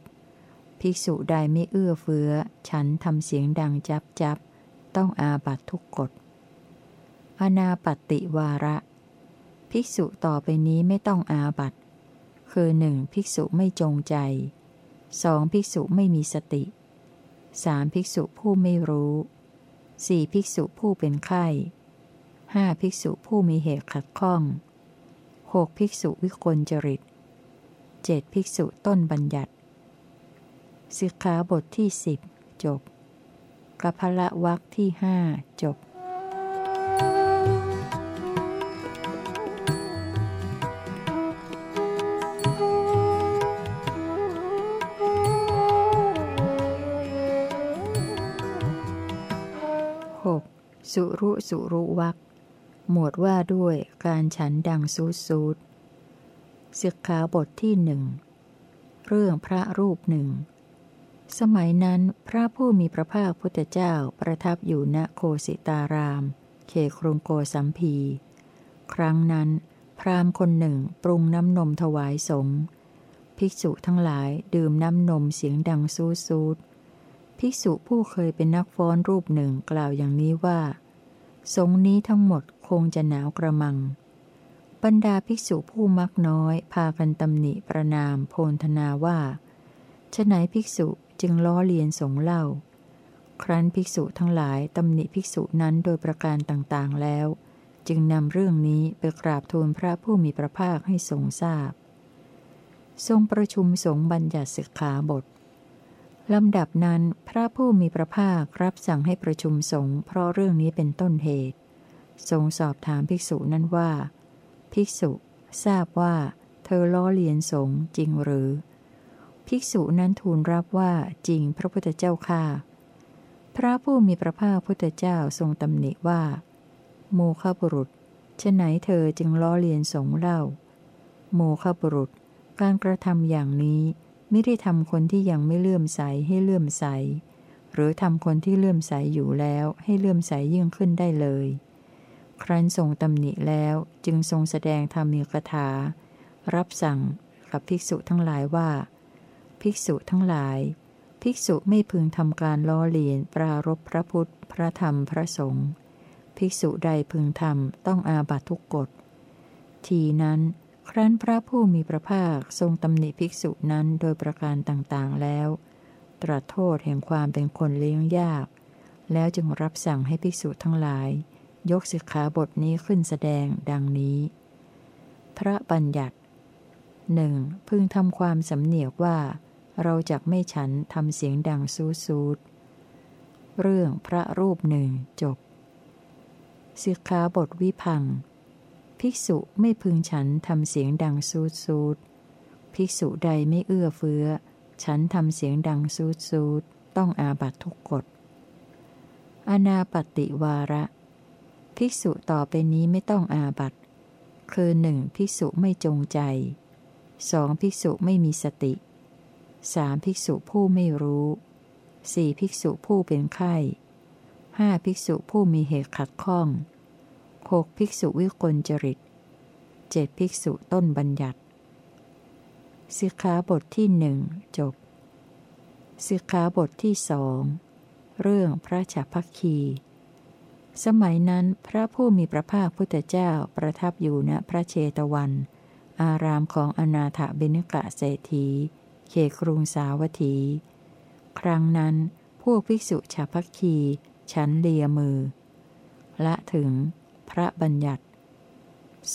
ภิกษุใดไม่เอื้อเฟื้อ ฉันทำเสียงดังจับจับ ต้องอาบัตทุกกฎ อนาปติวาระ ภิกษุต่อไปนี้ไม่ต้องอาบัตคือหนึ่งภิกษุไม่จงใจสองภิกษุไม่มีสติ สามภิกษุผู้ไม่รู้สี่ภิกษุผู้เป็นไข้ห้าภิกษุผู้มีเหตุขัดข้องหกภิกษุวิกลจริตเจ็ดภิกษุต้นบัญญัติสิกขาบทที่สิบจบกัพละวักที่ห้าจบ สุรุสุรุวักหมวดว่าด้วยการฉันดังซูดซูดศึกขาบทที่หนึ่งเรื่องพระรูปหนึ่ง สมัยนั้นพระผู้มีพระภาคพุทธเจ้าประทับอยู่ณโคสิตาราม เขครุงโกสัมพี ครั้งนั้น พราหมณ์คนหนึ่งปรุงน้ำนมถวายสงฆ์ภิกษุทั้งหลายดื่มน้ำนมเสียงดังซูดซูด ภิกษุผู้เคยเป็นนักฟ้อนรูปหนึ่งกล่าวอย่างนี้ว่า สงนี้ทั้งหมดคงจะหนาวกระมัง บรรดาภิกษุผู้มักน้อย พากันตำหนิประนามโพนธนาว่าฉไหนภิกษุจึงล้อเลียนสงเล่า ครั้นภิกษุทั้งหลายตำหนิภิกษุนั้นโดยประการต่างๆแล้ว จึงนำเรื่องนี้ไปกราบทูลพระผู้มีพระภาคให้ทรงทราบ ทรงประชุมสงฆ์บัญญัติสิกขาบท ลำดับนั้นพระผู้มีพระภาครับสั่งให้ประชุมสงฆ์เพราะเรื่องนี้เป็นต้นเหตุ ทรงสอบถามภิกษุนั้นว่า ภิกษุทราบว่า เธอล้อเลียนสงฆ์จริงหรือ ภิกษุนั้นทูลรับว่าจริงพระพุทธเจ้าค่ะพระผู้มีพระภาคพุทธเจ้าทรงตำหนิว่า โมฆะบุรุษฉไหนเธอจึงล้อเลียนสงฆ์เล่า โมฆะบุรุษ การกระทำอย่างนี้ ไม่ได้ทำคนที่ยังไม่เลื่อมใสให้เลื่อมใส หรือทำคนที่เลื่อมใสอยู่แล้วให้เลื่อมใสยิ่งขึ้นได้เลย ครั้นทรงตำหนิแล้วจึงทรงแสดงธรรมีกถา รับสั่งกับภิกษุทั้งหลายว่า ภิกษุทั้งหลาย ภิกษุไม่พึงทำการล้อเลียนปรารบพระพุทธ พระธรรมพระสงฆ์ภิกษุใดพึงทำต้องอาบัตทุกกฎทีนั้น ครั้นพระผู้มีพระภาคทรงตำหนิภิกษุนั้นโดยประการต่างๆแล้ว ตรัสโทษแห่งความเป็นคนเลี้ยงยาก แล้วจึงรับสั่งให้ภิกษุทั้งหลาย ยกสิกขาบทนี้ขึ้นแสดงดังนี้ พระบัญญัติหนึ่งพึงทำความสำเนียกว่า เราจะไม่ฉันทำเสียงดังซูซูดเรื่องพระรูปหนึ่งจบสิกขาบทวิพัง ภิกษุไม่พึงฉันทำเสียงดังซูดซูดภิกษุใดไม่เอื้อเฟื้อ ฉันทำเสียงดังซูดซูดต้องอาบัตทุกกฎ อนาปติวาระ ภิกษุต่อไปนี้ไม่ต้องอาบัตคือหนึ่งภิกษุไม่จงใจสองภิกษุไม่มีสติสามภิกษุผู้ไม่รู้สี่ภิกษุผู้เป็นไข้ห้าภิกษุผู้มีเหตุขัดข้อง หกภิกษุวิกลจริตเจ็ดภิกษุต้นบัญญัติสิกขาบทที่หนึ่งจบสิกขาบทที่สองเรื่องพระฉัพพคี สมัยนั้นพระผู้มีพระภาคพุทธเจ้าประทับอยู่ณพระเชตวัน อารามของอนาถบิณกะเศรษฐี เขครุงสาวัตถี ครั้งนั้น พวกภิกษุฉัพพคี ฉันเลียมือ ละถึง พระบัญญัติ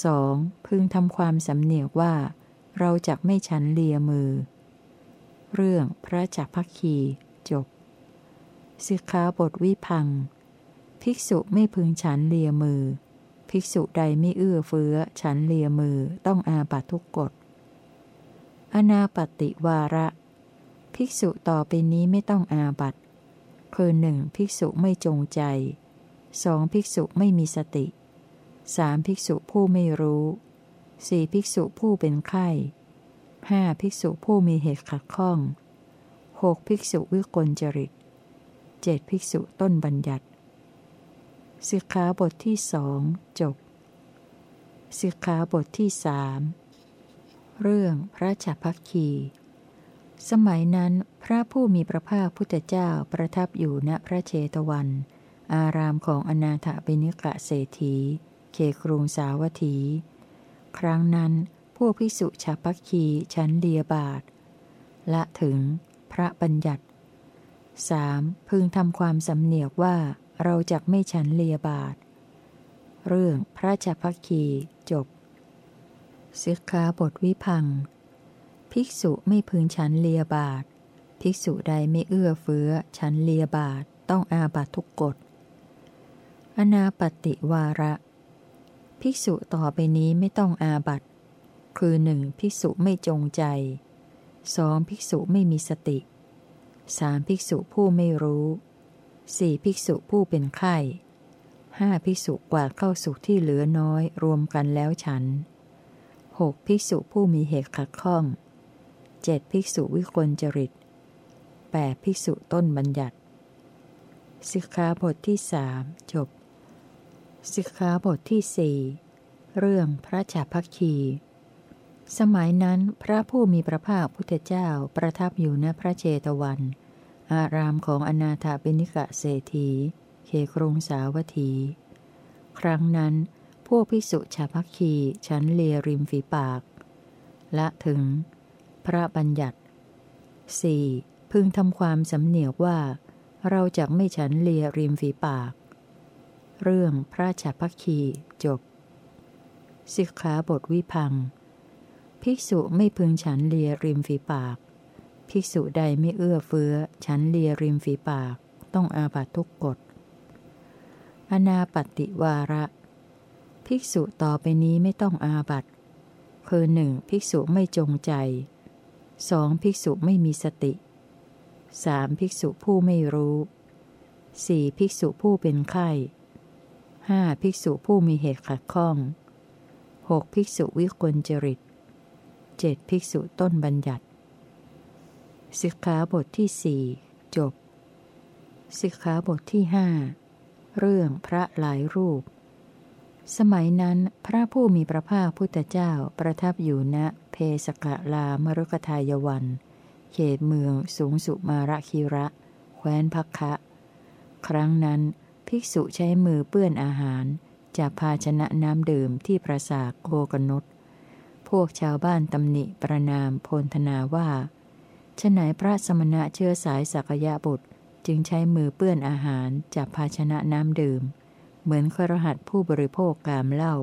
สองพึงทำความสำเนียกว่า เราจะไม่ฉันเลียมือ เรื่องพระจักพักคีจบสิกขาบทวิพัง ภิกษุไม่พึงฉันเลียมือ ภิกษุใดไม่เอื้อเฟื้อฉันเลียมือต้องอาบัตทุกกฎ อนาปติวาระ ภิกษุต่อไปนี้ไม่ต้องอาบัตคือหนึ่งภิกษุไม่จงใจสองภิกษุไม่มีสติ สามภิกษุผู้ไม่รู้สี่ภิกษุผู้เป็นไข้ห้าภิกษุผู้มีเหตุขัดข้องหกภิกษุวิกลจริตเจ็ดภิกษุต้นบัญญัติสิกขาบทที่สองจบสิกขาบทที่สามเรื่องพระจัพักคี สมัยนั้นพระผู้มีพระภาคพุทธเจ้าประทับอยู่ณพระเชตวัน อารามของอนาถบิณิกะเศรษฐี เคครุงสาวัตถี ครั้งนั้นพวกภิกษุชาพักคีชั้นเลียบาทละถึงพระบัญญัติสพึงทำความสำเนียกว่าเราจะไม่ฉันเลียบาท เรื่องพระชาพักคีจบสิกขาบทวิพัง ภิกษุไม่พึงฉันเลียบาท ภิกษุใดไม่เอื้อเฟื้อฉันเลียบาทต้องอาบัตทุกกฎอนาปติวาระ ภิกษุต่อไปนี้ไม่ต้องอาบัตคือหนึ่งภิกษุไม่จงใจสองภิกษุไม่มีสติสามภิกษุผู้ไม่รู้สี่ภิกษุผู้เป็นไข้ห้าภิกษุกวาดเข้าสุขที่เหลือน้อยรวมกันแล้วฉันหกภิกษุผู้มีเหตุขัดข้องเจ็ดภิกษุวิกลจริตแปดภิกษุต้นบัญญัติสิกขาบทที่สามจบ สิกขาบทที่สี่เรื่องพระจาพักคี สมัยนั้นพระผู้มีพระภาคพุทธเจ้าประทับอยู่ณพระเจตวัน อารามของอนาถาบิณิกะเศรษฐีเขครุงสาวัตถี ครั้งนั้น พวกภิกษุชาพักคีฉันเลียริมฝีปาก ละถึง พระบัญญัติ 4. พึงทำความสำเนียกว่า เราจะไม่ฉันเลียริมฝีปาก เรื่องพระฉาพักคีจบสิกขาบทวิพัง ภิกษุไม่พึงฉันเลียริมฝีปาก ภิกษุใดไม่เอื้อเฟื้อ ฉันเลียริมฝีปาก ต้องอาบัตทุกกฎ อนาปติวาระ ภิกษุต่อไปนี้ไม่ต้องอาบัตคือหนึ่งภิกษุไม่จงใจสองภิกษุไม่มีสติสามภิกษุผู้ไม่รู้สี่ภิกษุผู้เป็นไข้ ห้าภิกษุผู้มีเหตุขัดข้องหกภิกษุวิกลจริตเจ็ดภิกษุต้นบัญญัติ สิกขาบทที่สี่จบ สิกขาบทที่หเรื่องพระหลายรูป สมัยนั้นพระผู้มีพระภาคพุทธเจ้าประทับอยู่ณเพสกะลามรุกทายวัน เขตเมืองสูงสุมาระคิระ แคว้นพักคะ ครั้งนั้น ภิกษุใช้มือเปื้อนอาหาร จากภาชนะน้ำดื่มที่ประสาโกกนุษพวกชาวบ้านตำหนิประนามโพลธนาว่าฉไหนพระสมณะเชื้อสายสักยะบุตร จึงใช้มือเปื้อนอาหารจากภาชนะน้ำดื่ม เหมือนครหัสผู้บริโภคกามเล่า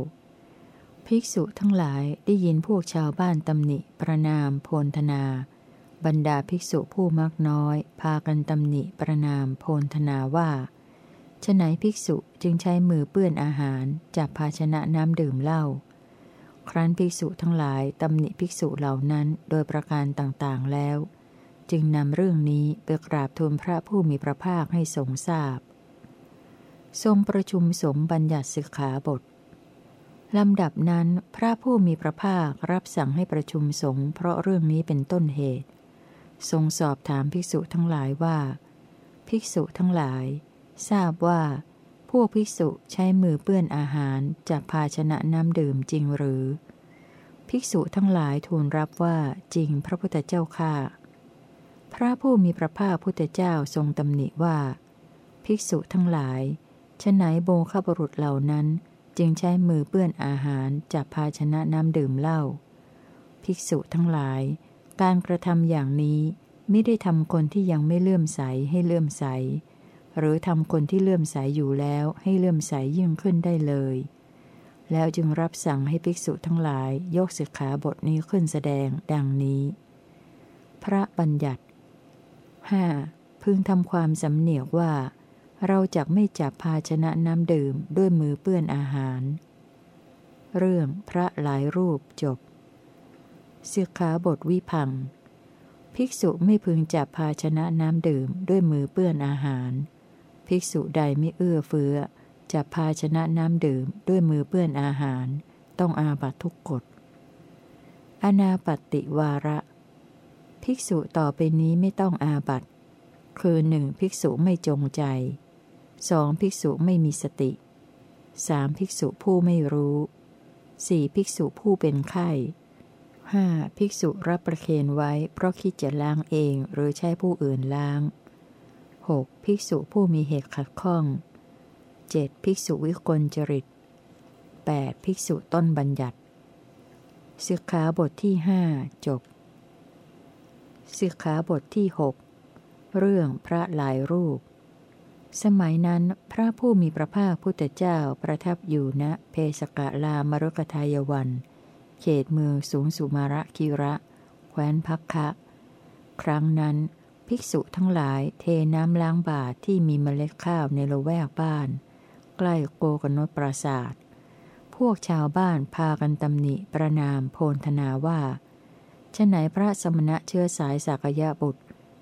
ภิกษุทั้งหลายได้ยินพวกชาวบ้านตำหนิประนามโพลธนา บรรดาภิกษุผู้มักน้อย พากันตำหนิประนามโพลธนาว่า ฉไหนภิกษุจึงใช้มือเปื้อนอาหารจากภาชนะน้ำดื่มเหล้า ครั้นภิกษุทั้งหลายตำหนิภิกษุเหล่านั้นโดยประการต่างๆแล้ว จึงนำเรื่องนี้ไปกราบทูลพระผู้มีพระภาคให้ทรงทราบ ทรงประชุมสมบัญญัติสิกขาบทลำดับนั้นพระผู้มีพระภาครับสั่งให้ประชุมสงฆ์เพราะเรื่องนี้เป็นต้นเหตุ ทรงสอบถามภิกษุทั้งหลายว่า ภิกษุทั้งหลาย ทราบว่าพวกภิกษุใช้มือเปื้อนอาหารจากภาชนะน้ำดื่มจริงหรือ ภิกษุทั้งหลายทูลรับว่าจริงพระพุทธเจ้าข้าพระผู้มีพระภาคพุทธเจ้าทรงตำหนิว่า ภิกษุทั้งหลายฉไหนโบคบรุษเหล่านั้น จึงใช้มือเปื้อนอาหารจากภาชนะน้ำดื่มเหล้าภิกษุทั้งหลาย การกระทำอย่างนี้ไม่ได้ทำคนที่ยังไม่เลื่อมใสให้เลื่อมใส หรือทำคนที่เลื่อมใสอยู่แล้วให้เลื่อมใสยิ่งขึ้นได้เลย แล้วจึงรับสั่งให้ภิกษุทั้งหลายยกสิกขาบทนี้ขึ้นแสดงดังนี้ พระบัญญัติ 5. พึงทำความสำเนียกว่า เราจะไม่จับภาชนะน้ำดื่มด้วยมือเปื้อนอาหาร เรื่องพระหลายรูปจบสิกขาบทวิพัง ภิกษุไม่พึงจับภาชนะน้ำดื่มด้วยมือเปื้อนอาหาร ภิกษุใดไม่เอื้อเฟื้อจับภาชนะน้ำดื่มด้วยมือเปื้อนอาหาร ต้องอาบัตทุกกฎ อนาปติวาระ ภิกษุต่อไปนี้ไม่ต้องอาบัตคือหนึ่งภิกษุไม่จงใจสองภิกษุไม่มีสติสามภิกษุผู้ไม่รู้สี่ภิกษุผู้เป็นไข้ห้าภิกษุรับประเคนไว้เพราะคิดจะล้างเองหรือใช้ผู้อื่นล้าง หกภิกษุผู้มีเหตุขัดข้องเจ็ดภิกษุวิกลจริตแปดภิกษุต้นบัญญัติสิกขาบทที่หจบสิกขาบทที่หเรื่องพระหลายรูป สมัยนั้นพระผู้มีพระภาคพุทธเจ้าประทับอยู่ณเพสกะลามรุกทายวัน เขตเมืองสูงสุมาระคิระแแคว้นพักคะ ครั้งนั้น ภิกษุทั้งหลายเทน้ำล้างบาตรที่มีเมล็ดข้าวในละแวกบ้าน ใกล้โกกนตปราศาสตร์พวกชาวบ้านพากันตำหนิประนามโพนธนาว่าฉไหนพระสมณะเชื้อสายสักยะบุตร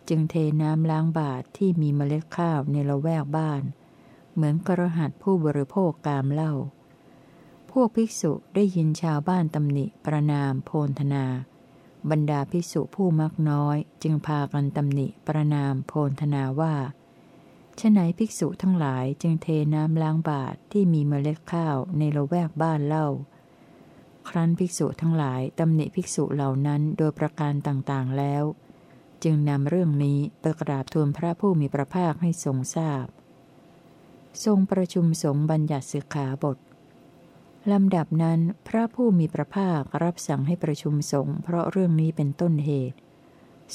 จึงเทน้ำล้างบาตรที่มีเมล็ดข้าวในละแวกบ้าน เหมือนกระหัตผู้บริโภคกามเล่าพวกภิกษุได้ยินชาวบ้านตำหนิประนามโพนธนา บรรดาภิกษุผู้มักน้อย จึงพากันตำหนิประนามโพนธนาว่าฉไหนภิกษุทั้งหลายจึงเทน้ำล้างบาตรที่มีเมล็ดข้าวในละแวกบ้านเล่า ครั้นภิกษุทั้งหลายตำหนิภิกษุเหล่านั้นโดยประการต่างๆแล้ว จึงนำเรื่องนี้ไปกราบทูลพระผู้มีพระภาคให้ทรงทราบ ทรงประชุมสงฆ์บัญญัติสิกขาบท ลำดับนั้นพระผู้มีพระภาครับสั่งให้ประชุมสงฆ์เพราะเรื่องนี้เป็นต้นเหตุ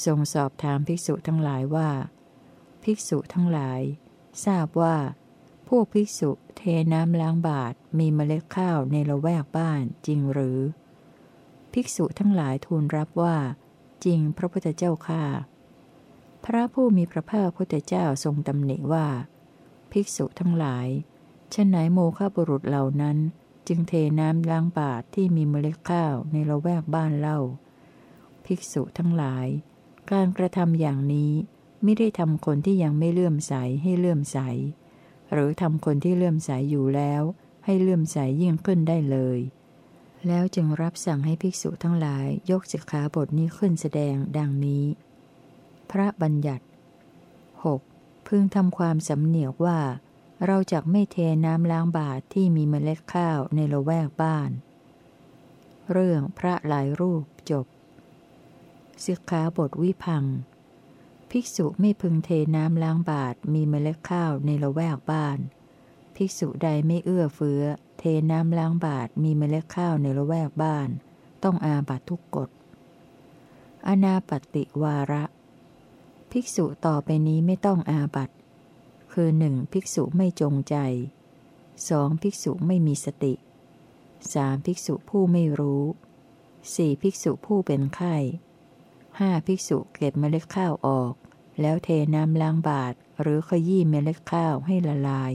ทรงสอบถามภิกษุทั้งหลายว่า ภิกษุทั้งหลาย ทราบว่า พวกภิกษุเทน้ำล้างบาตรมีเมล็ดข้าวในละแวกบ้านจริงหรือ ภิกษุทั้งหลายทูลรับว่า จริงพระพุทธเจ้าข้าพระผู้มีพระภาคพุทธเจ้าทรงตำหนิว่า ภิกษุทั้งหลายฉนไหนโมฆะบุรุษเหล่านั้น จึงเทน้ำล้างบาตรที่มีเมล็ดข้าวในละแวกบ้านเล่า ภิกษุทั้งหลาย การกระทำอย่างนี้ไม่ได้ทำคนที่ยังไม่เลื่อมใสให้เลื่อมใส หรือทำคนที่เลื่อมใสอยู่แล้ว ให้เลื่อมใสยยิ่งขึ้นได้เลย แล้วจึงรับสั่งให้ภิกษุทั้งหลายยกสิกขาบทนี้ขึ้นแสดงดังนี้ พระบัญญัติ 6. พึงทำความสำเนียกว่า เราจะไม่เทน้ำล้างบาตรที่มีเมล็ดข้าวในละแวกบ้าน เรื่องพระหลายรูปจบสิกขาบทวิพัง ภิกษุไม่พึงเทน้ำล้างบาตรมีเมล็ดข้าวในละแวกบ้าน ภิกษุใดไม่เอื้อเฟื้อ เทน้ำล้างบาตรมีเมล็ดข้าวในละแวกบ้าน ต้องอาบัตทุกกฎ อนาปติวาระ ภิกษุต่อไปนี้ไม่ต้องอาบัต คือหนึ่งภิกษุไม่จงใจสองภิกษุไม่มีสติสามภิกษุผู้ไม่รู้สี่ภิกษุผู้เป็นไข้ห้าภิกษุเก็บเมล็ดข้าวออก แล้วเทน้ำล้างบาตรหรือขยี้เมล็ดข้าวให้ละลาย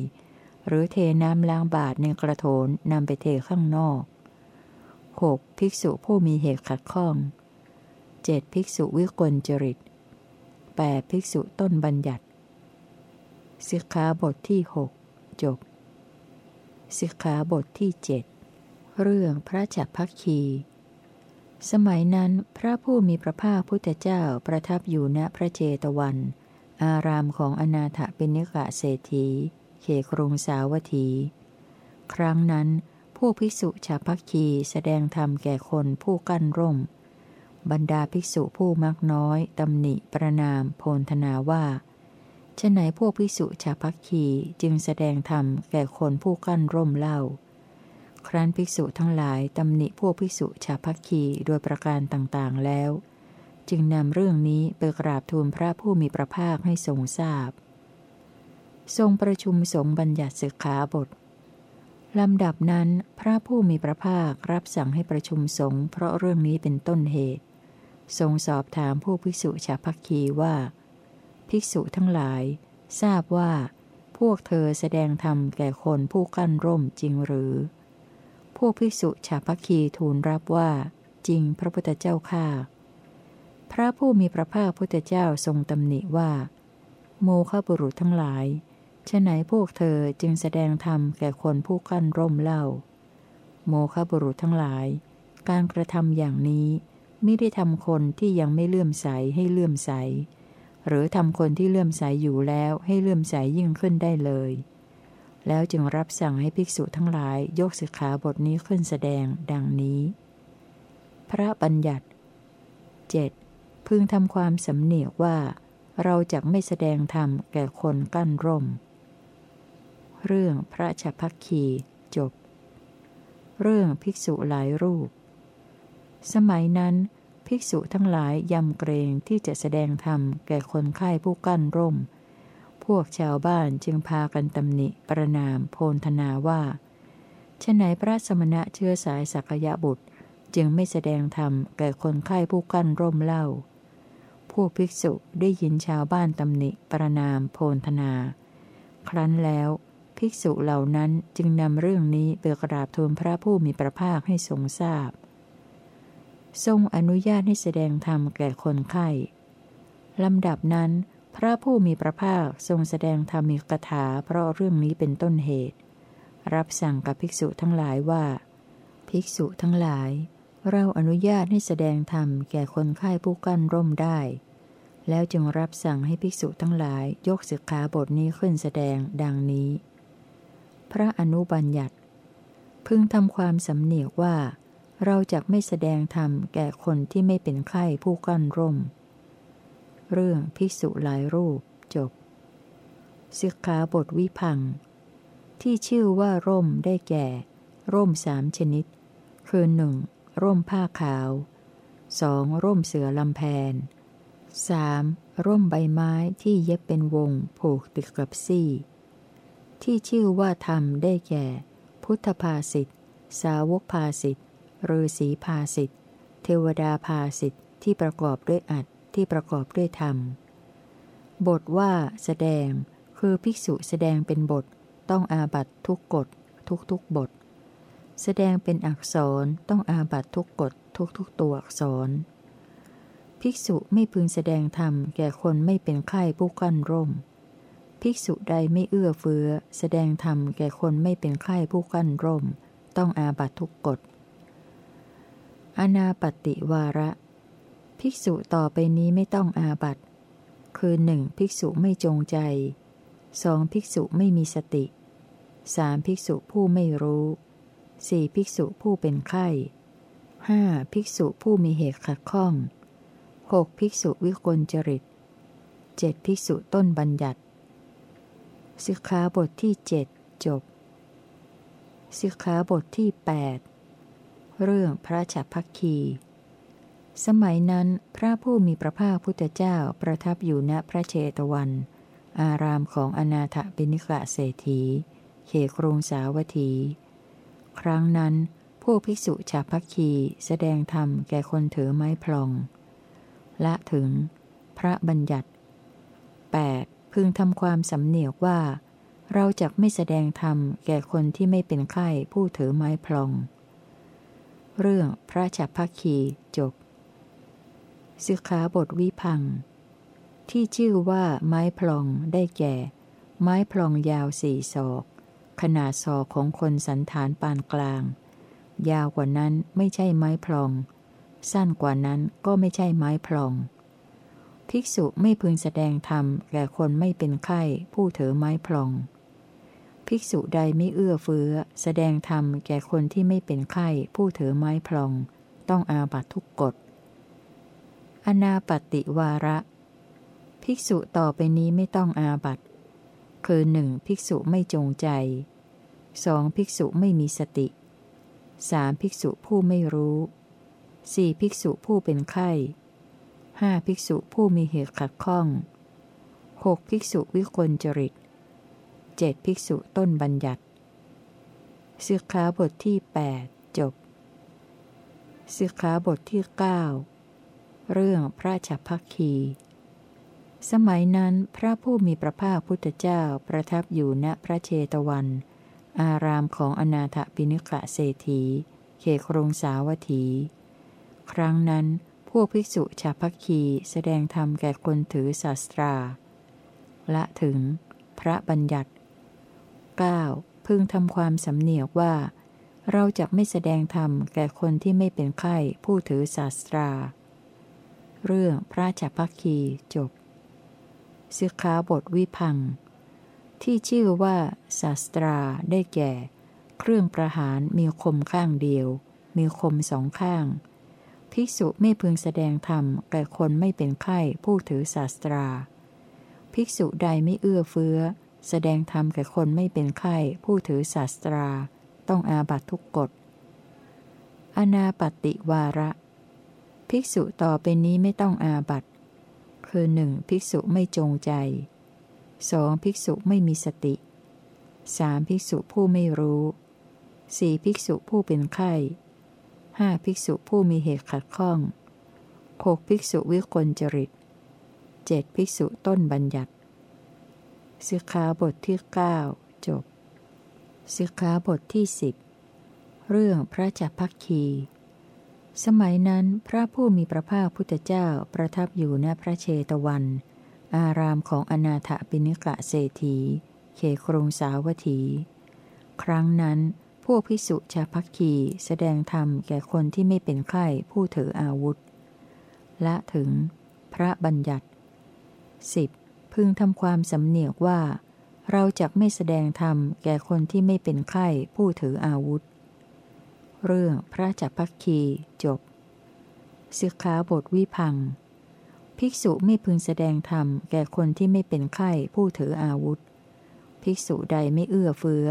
หรือเทน้ำล้างบาตรในกระโถนนำไปเทข้างนอก 6. ภิกษุผู้มีเหตุขัดข้อง 7. ภิกษุวิกลจริต 8. ภิกษุต้นบัญญัติ สิกขาบทที่ 6 จบ สิกขาบทที่ 7 เรื่องพระจักพักคี สมัยนั้นพระผู้มีพระภาคพุทธเจ้าประทับอยู่ณพระเจตวัน อารามของอนาถปิณิกะเศรษฐี เขครุงสาวัตถี ครั้งนั้นผู้ภิกษุชาพักคีแสดงธรรมแก่คนผู้กั้นร่ม บรรดาภิกษุผู้มักน้อยตำหนิประนามโพนธนาว่า ฉไหนพวกภิกษุชาพักคีจึงแสดงธรรมแก่คนผู้กั้นร่มเล่า ครั้นภิกษุทั้งหลายตำหนิพวกภิกษุชาพักคีโดยประการต่างๆแล้ว จึงนำเรื่องนี้ไปกราบทูลพระผู้มีพระภาคให้ทรงทราบ ทรงประชุมสงฆ์บัญญัติสิกขาบทลำดับนั้นพระผู้มีพระภาครับสั่งให้ประชุมสงฆ์เพราะเรื่องนี้เป็นต้นเหตุ ทรงสอบถามผู้ภิกษุชาพักคีว่า ภิกษุทั้งหลาย ทราบว่า พวกเธอแสดงธรรมแก่คนผู้กั้นร่มจริงหรือ พวกภิกษุชาพัคีทูลรับว่า จริงพระพุทธเจ้าข้าพระผู้มีพระภาคพุทธเจ้าทรงตำหนิว่า โมฆะบุรุษทั้งหลายฉไหนพวกเธอจึงแสดงธรรมแก่คนผู้กั้นร่มเล่า โมฆะบุรุษทั้งหลาย การกระทำอย่างนี้ไม่ได้ทำคนที่ยังไม่เลื่อมใสให้เลื่อมใส หรือทำคนที่เลื่อมใสอยู่แล้วให้เลื่อมใสยิ่งขึ้นได้เลย แล้วจึงรับสั่งให้ภิกษุทั้งหลายยกสิกขาบทนี้ขึ้นแสดงดังนี้ พระบัญญัติ 7. พึงทำความสำเนียกว่า เราจะไม่แสดงธรรมแก่คนกั้นร่ม เรื่องพระชพักคีจบ เรื่องภิกษุหลายรูป สมัยนั้น ภิกษุทั้งหลายยำเกรงที่จะแสดงธรรมแก่คนไข้ผู้กั้นร่ม พวกชาวบ้านจึงพากันตำหนิประนามโพนธนาว่าฉไหนพระสมณะเชื้อสายสักยะบุตร จึงไม่แสดงธรรมแก่คนไข้ผู้กั้นร่มเล่าพวกภิกษุได้ยินชาวบ้านตำหนิประนามโพนธนา ครั้นแล้วภิกษุเหล่านั้นจึงนำเรื่องนี้ไปกราบทูลพระผู้มีพระภาคให้ทรงทราบ ทรงอนุญาตให้แสดงธรรมแก่คนไข้ลำดับนั้น พระผู้มีพระภาคทรงแสดงธรรมีกถาเพราะเรื่องนี้เป็นต้นเหตุ รับสั่งกับภิกษุทั้งหลายว่า ภิกษุทั้งหลาย เราอนุญาตให้แสดงธรรมแก่คนไข้ผู้กั้นร่มได้ แล้วจึงรับสั่งให้ภิกษุทั้งหลายยกสิกขาบทนี้ขึ้นแสดงดังนี้ พระอนุบัญญัติ พึงทำความสำเนียกว่า เราจะไม่แสดงธรรมแก่คนที่ไม่เป็นไข้ผู้กั้นร่ม เรื่องภิกษุหลายรูปจบสิกขาบทวิพัง ที่ชื่อว่าร่มได้แก่ ร่มสามชนิด คือหนึ่งร่มผ้าขาวสองร่มเสือลำแพนสามร่มใบไม้ที่เย็บเป็นวงผูกติดกับซี่ ที่ชื่อว่าธรรมได้แก่ พุทธภาสิทธสาวกภาสิทธ ฤาษีภาสิทธ์เทวดาภาสิทธ์ที่ประกอบด้วยอัดที่ประกอบด้วยธรรม บทว่าแสดงคือภิกษุแสดงเป็นบทต้องอาบัตทุกกฎทุกทุกบท แสดงเป็นอักษรต้องอาบัตทุกกฎทุกทุกตัวอักษร ภิกษุไม่พึงแสดงธรรมแก่คนไม่เป็นไข้ผู้กั้นร่ม ภิกษุใดไม่เอื้อเฟื้อ แสดงธรรมแก่คนไม่เป็นไข้ผู้กั้นร่ม ต้องอาบัตทุกกฎ อนาปติวาระ ภิกษุต่อไปนี้ไม่ต้องอาบัตคือหนึ่งภิกษุไม่จงใจสองภิกษุไม่มีสติสามภิกษุผู้ไม่รู้สี่ภิกษุผู้เป็นไข้ห้าภิกษุผู้มีเหตุขัดข้องหกภิกษุวิกลจริตเจ็ดภิกษุต้นบัญญัติ สิกขาบทที่เจ็ดจบ สิกขาบทที่แปด เรื่องพระฉัพพคี สมัยนั้นพระผู้มีพระภาคพุทธเจ้าประทับอยู่ณพระเชตวัน อารามของอนาถบิณิกะเศรษฐี เขครุงสาวัตถี ครั้งนั้นพวกภิกษุชาพักคีแสดงธรรมแก่คนถือไม้พลอง ละถึง พระบัญญัติ 8. พึงทำความสำเนียกว่า เราจะไม่แสดงธรรมแก่คนที่ไม่เป็นไข้ผู้ถือไม้พลอง เรื่องพระฉับพักคีจบสิกขาบทวิพัง ที่ชื่อว่าไม้พลองได้แก่ ไม้พลองยาวสี่ศอก ขนาดศอกของคนสันฐานปานกลาง ยาวกว่านั้นไม่ใช่ไม้พลอง สั้นกว่านั้นก็ไม่ใช่ไม้พลอง ภิกษุไม่พึงแสดงธรรมแก่คนไม่เป็นไข้ผู้ถือไม้พลอง ภิกษุใดไม่เอื้อเฟื้อ แสดงธรรมแก่คนที่ไม่เป็นไข้ผู้ถือไม้พลอง ต้องอาบัตทุกกฎ อนาปติวาระ ภิกษุต่อไปนี้ไม่ต้องอาบัตคือหนึ่งภิกษุไม่จงใจสองภิกษุไม่มีสติสามภิกษุผู้ไม่รู้สี่ภิกษุผู้เป็นไข้ห้าภิกษุผู้มีเหตุขัดข้องหกภิกษุวิกลจริต เจ็ดภิกษุต้นบัญญัติสิกขาบทที่ 8 จบสิกขาบทที่ 9 เรื่องพระฉัพพคี สมัยนั้นพระผู้มีพระภาคพุทธเจ้าประทับอยู่ณพระเชตวัน อารามของอนาถปิณิกะเศรษฐี เขครงสาวัตถี ครั้งนั้นพวกภิกษุฉัพพคีแสดงธรรมแก่คนถือศาสตรา ละถึง พระบัญญัติ 9. พึงทำความสำเนียกว่า เราจะไม่แสดงธรรมแก่คนที่ไม่เป็นไข้ผู้ถือศาสตรา เรื่องพระจัพักคีจบสิกขาบทวิพัง ที่ชื่อว่าศาสตราได้แก่ เครื่องประหารมีคมข้างเดียว มีคมสองข้าง ภิกษุไม่พึงแสดงธรรมแก่คนไม่เป็นไข้ผู้ถือศาสตรา ภิกษุใดไม่เอื้อเฟื้อ แสดงธรรมแก่คนไม่เป็นไข้ผู้ถือศาสตรา ต้องอาบัตทุกกฎ อนาปติวาระ ภิกษุต่อไปนี้ไม่ต้องอาบัตคือหนึ่งภิกษุไม่จงใจสองภิกษุไม่มีสติสามภิกษุผู้ไม่รู้สี่ภิกษุผู้เป็นไข้ห้าภิกษุผู้มีเหตุขัดข้องหกภิกษุวิกลจริตเจ็ดภิกษุต้นบัญญัติ สิกขาบทที่ 9 จบ สิกขาบทที่สิบเรื่องพระจักพักคี สมัยนั้นพระผู้มีพระภาคพุทธเจ้าประทับอยู่ณพระเชตวัน อารามของอนาถปิณิกะเศรษฐีเขครงสาวัตถี ครั้งนั้นพวกพิสุชาพักคีแสดงธรรมแก่คนที่ไม่เป็นไข้ผู้ถืออาวุธและถึง พระบัญญัติ 10. พึงทำความสำเนียกว่า เราจะไม่แสดงธรรมแก่คนที่ไม่เป็นไข้ผู้ถืออาวุธ เรื่องพระจักพักคีจบสิกขาบทวิพัง ภิกษุไม่พึงแสดงธรรมแก่คนที่ไม่เป็นไข้ผู้ถืออาวุธ ภิกษุใดไม่เอื้อเฟื้อ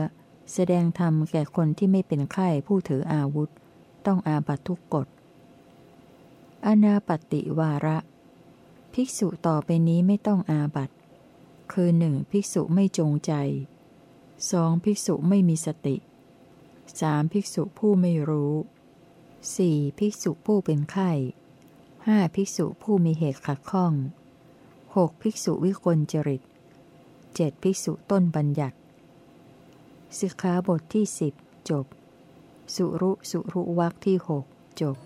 แสดงธรรมแก่คนที่ไม่เป็นไข้ผู้ถืออาวุธ ต้องอาบัตทุกกฎอนาปติวาระ ภิกษุต่อไปนี้ไม่ต้องอาบัตคือหนึ่งภิกษุไม่จงใจสองภิกษุไม่มีสติสามภิกษุผู้ไม่รู้สี่ภิกษุผู้เป็นไข้ห้าภิกษุผู้มีเหตุขัดข้องหกภิกษุวิกลจริตเจ็ดภิกษุต้นบัญญัติสิกขาบทที่สิบจบ สุรุสุรุวักที่หกจบ